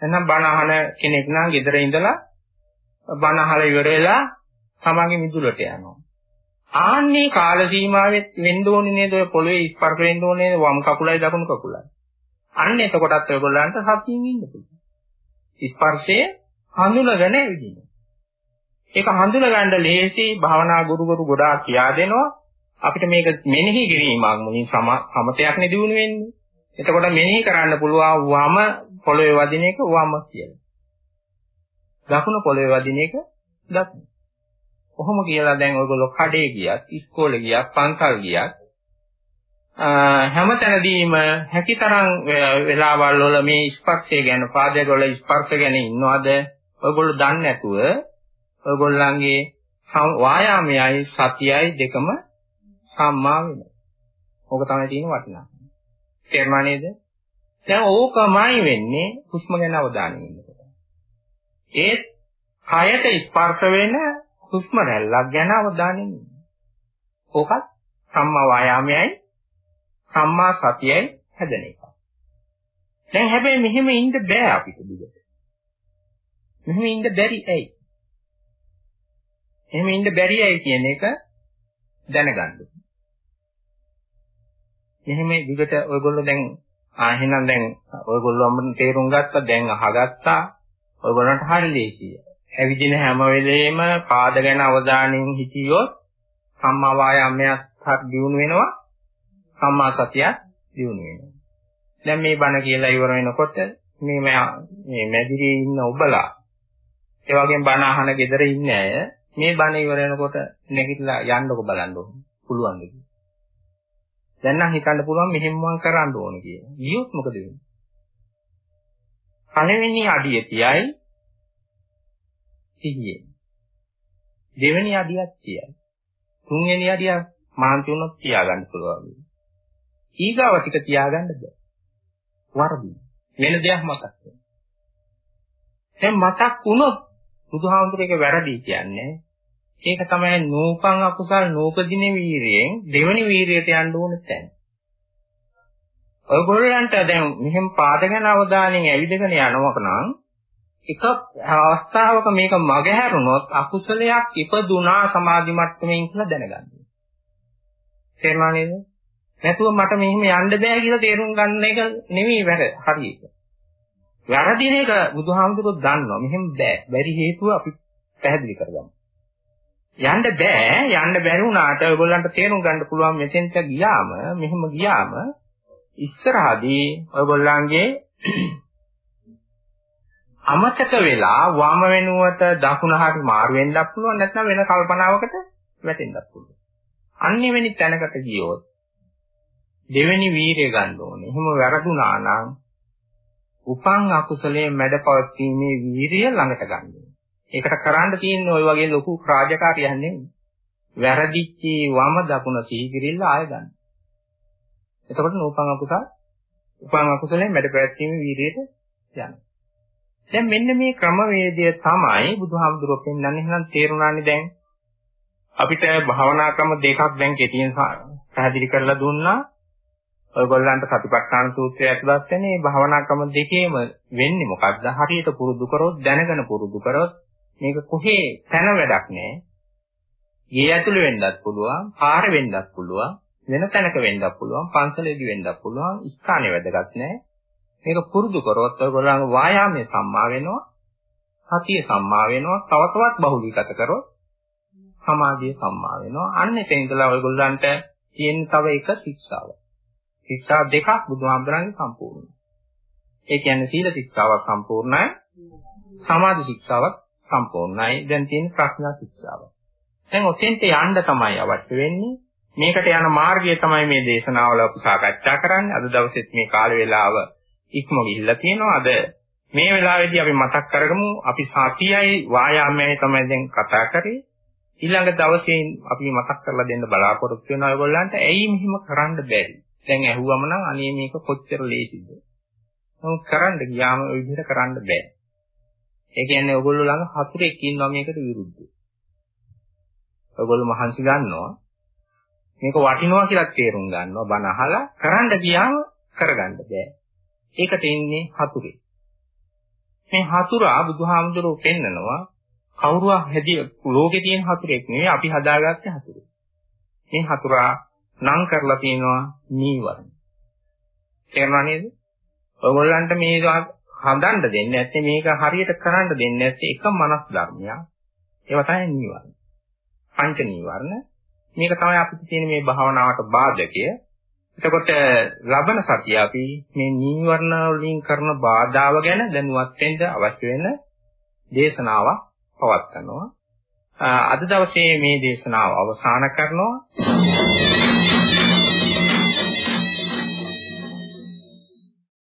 එහෙනම් බණ අහන කෙනෙක් නම් ගෙදර ඉඳලා බණ අහලා ඉවර වෙලා තමන්ගේ මිදුලට යනවා. ආන්නේ කාල සීමාවෙත් වෙන්න ඕනේ නේද ඔය පොළවේ ස්පර්ශ වෙන්න ඕනේ වම් කකුලයි දකුණු කකුලයි. අන්න එතකොටත් ඔයගොල්ලන්ට සතියින් ඉන්න පුළුවන්. ස්පර්ශය හඳුනගෙන ඇවිදින්න. ඒක හඳුන ගන්න ලේසි භාවනා ගුරුවරු ගොඩාක් කියා දෙනවා. අපිට මේක මෙනෙහි කිරීමක් මුලින් සමතයක් නෙ දිනු වෙන්නේ. එතකොට මෙනෙහි කරන්න පුළුවන් වම පොළවේ වදින එක වම කියලා. දකුණ පොළවේ වදින එක දකුණ. කොහොම කියලා දැන් ඔයගොල්ලෝ කඩේ ගියත්, ඉස්කෝලේ ගියත්, පන්සල් ගියත් හැමතැනදීම හැකිතරම් වෙලාවල් වල මේ ස්පර්ශය ගැන පාදයේ වල ස්පර්ශ ගැන ඉන්නවද ඔයගොල්ලෝ දන්නේ නැතුව ඔයගොල්ලන්ගේ වායාමයයි සතියයි දෙකම සම්මා වෙනවා. ඕක තමයි තියෙන වටිනාකම. තේරුණා නේද? දැන් ඕකමයි වෙන්නේ හුස්ම ගැන අවධානය යොමුකොට. ඒත් කයට ස්පර්ශ වෙන හුස්ම රැල්ලක් ගැන අවධානය යොමු. ඕකත් සම්මා වායාමයයි සම්මා සතියයි හැදෙන එක. දැන් හැබැයි මෙහෙම ඉන්න බෑ අපිට දිගට. මෙහෙම ඉන්න බැරි ඇයි? එහෙම ඉන්න බැරි ඇයි කියන එක දැනගන්න. මෙහෙම දිගට ඔයගොල්ලෝ දැන් ආ එහෙනම් දැන් ඔයගොල්ලෝ අම්මන් තේරුම් ගත්තා දැන් අහගත්තා ඔයගොල්ලන්ට හරි ලේසියි. ඇවිදින හැම වෙලෙම පාද ගැන අවධානයෙන් හිටියොත් සම්මා වායාමයක් හරි දියුණු වෙනවා සම්මා සතිය දියුණු වෙනවා. දැන් මේ බණ කියලා ඉවර වෙනකොට මේ මේ මැදිරියේ ඉන්න ඔබලා ඒ වගේම බණ අහන ගෙදර ඉන්න අය මේ බණ ඉවර වෙනකොට නැගිටලා යන්නකො බලන්න ඕන. පුළුවන්ද කියලා. දැන් නම් හිතන්න පුළුවන් මෙහෙම මම කරන්න ඕන කියලා. ගියොත් මොකද වෙන්නේ? පළවෙනි අඩිය තියයි සිහියේ. දෙවෙනි අඩියක් තියයි. තුන්වෙනි අඩිය මාන්ති වුණොත් තියාගන්න පුළුවන්. ඊගාව ටික තියාගන්න බෑ. වරදි. වෙන දෙයක් මතක් වෙනවා. දැන් මතක් වුණොත් බුදුහාමුදුරේක වැරදි කියන්නේ ඒක තමයි නූපං අකුසල් නූපදින වීරියෙන් දෙවෙනි වීරියට යන්න ඕන තැන. ඔයගොල්ලන්ට දැන් මෙහෙම පාදගෙන අවධානයෙන් ඇවිදගෙන යනවක නම් එක අවස්ථාවක මේක මගහැරුණොත් අකුසලයක් ඉපදුනා සමාධි මට්ටමින් කියලා දැනගන්න. තේරුණා නේද? නැතුව මට මෙහෙම යන්න බෑ කියලා තේරුම් ගන්න එක නෙමෙයි වැඩ. හරියට. වැරදින එක බුදුහාමුදුරුවෝ දන්නවා. මෙහෙම බෑ. බැරි හේතුව අපි පැහැදිලි කරගමු. යන්න බෑ යන්න බැරි වුණාට ඔයගොල්ලන්ට තේරුම් ගන්න පුළුවන් මෙතෙන්ට ගියාම මෙහෙම ගියාම ඉස්සරහදී ඔයගොල්ලන්ගේ අමතක වෙලා වම වෙනුවට දකුණ හරි මාරු වෙන්නත් පුළුවන් නැත්නම් වෙන කල්පනාවකට වැටෙන්නත් පුළුවන්. අන්නෙවෙනි තැනකට ගියොත් දෙවෙනි වීරිය ගන්න ඕනේ. එහෙම වැරදුනා නම් උපං අකුසලයේ මැඩපවත්ීමේ වීරිය ළඟට ගන්න ඕනේ. ඒකට කරන්න තියෙන්නේ ওই වගේ ලොකු රාජකාරියක් නෙමෙයි. වැරදිච්ච වම දකුණ සීගිරිල්ල ආය ගන්න. එතකොට නූපං අකුසල උපං අකුසලෙන් මැඩ පැවැත්වීමේ වීර්යයට යනවා. දැන් මෙන්න මේ ක්‍රමවේදය තමයි බුදුහාමුදුරුවෝ පෙන්වන්නේ. එහෙනම් තේරුණානේ දැන් අපිට භාවනා ක්‍රම දෙකක් දැන් කෙටියෙන් පැහැදිලි කරලා දුන්නා. ඔයගොල්ලන්ට සතිපට්ඨාන සූත්‍රය ඇතුළත් වෙන මේ භාවනා ක්‍රම දෙකේම වෙන්නේ මොකද්ද? හරියට පුරුදු කරොත් දැනගෙන පුරුදු කරොත් මේක කොහේ තන වැඩක් නෑ. ගේ ඇතුළේ වෙන්නත් පුළුවන්, පාර වෙන්නත් පුළුවන්, වෙන තැනක වෙන්නත් පුළුවන්, පන්සලේදී වෙන්නත් පුළුවන්, ස්ථානේ වැදගත් නෑ. මේක පුරුදු කරොත් ඔයගොල්ලන්ගේ වායාමයේ සම්මා වෙනවා, සතිය සම්මා වෙනවා, තව තවත් බහුලීගත කරොත් සමාධිය සම්මා වෙනවා. අන්න එතන ඉඳලා ඔයගොල්ලන්ට තියෙන තව එක ශික්ෂාවක්. ශික්ෂා දෙකක් බුදුහාමුදුරන්ගේ සම්පූර්ණයි. ඒ කියන්නේ සීල ශික්ෂාවක් සම්පූර්ණයි, සමාධි ශික්ෂාවක් සම්පූර්ණයි. දැන් තියෙන ප්‍රඥා ශික්ෂාව. දැන් ඔතෙන්ට යන්න තමයි අවශ්‍ය වෙන්නේ. මේකට යන මාර්ගය තමයි මේ දේශනාවල අපි සාකච්ඡා කරන්නේ. අද දවසෙත් මේ කාල වේලාව ඉක්ම ගිහිල්ලා තියෙනවා. අද මේ වෙලාවේදී අපි මතක් කරගමු අපි සතියයි වායාමයයි තමයි දැන් කතා කරේ. ඊළඟ දවසේ අපි මතක් කරලා දෙන්න බලාපොරොත්තු වෙනවා ඔයගොල්ලන්ට. ඇයි මෙහිම කරන්න බැරි? දැන් ඇහුවම නම් අනේ මේක කොච්චර ලේසිද? නමුත් කරන්න ගියාම ওই විදිහට කරන්න බෑ. ඒ කියන්නේ ඔයගොල්ලෝ ළඟ හතුරෙක් ඉන්නවා මේකට විරුද්ධව. ඔයගොල්ලෝ මහන්සි ගන්නවා. මේක වටිනවා කියලා තේරුම් ගන්නවා. බණ අහලා කරන්න ගියාම කරගන්න බෑ. ඒකට ඉන්නේ හතුරේ. මේ හතුරා බුදුහාමුදුරුවෝ පෙන්නනවා කවුරුවා හැදී ලෝකේ තියෙන හතුරෙක් නෙවෙයි අපි හදාගත්ත හතුරෙක්. මේ හතුරා නම් කරලා තියෙනවා නීවරණ. තේරුණා නේද? ඔයගොල්ලන්ට මේ හදන්න දෙන්නේ නැත්තේ මේක හරියට කරන්න දෙන්නේ නැත්තේ එක මනස් ධර්මයක්. ඒවා තමයි නීවරණ. පංච නීවරණ. මේක තමයි අපිට තියෙන මේ භාවනාවට බාධකය. එතකොට ලබන සතිය අපි මේ නීවරණ වලින් කරන බාධාව ගැන දැනුවත් වෙන්න අවශ්‍ය වෙන දේශනාවක් පවත්වනවා. අද දවසේ මේ දේශනාව අවසන් කරනවා.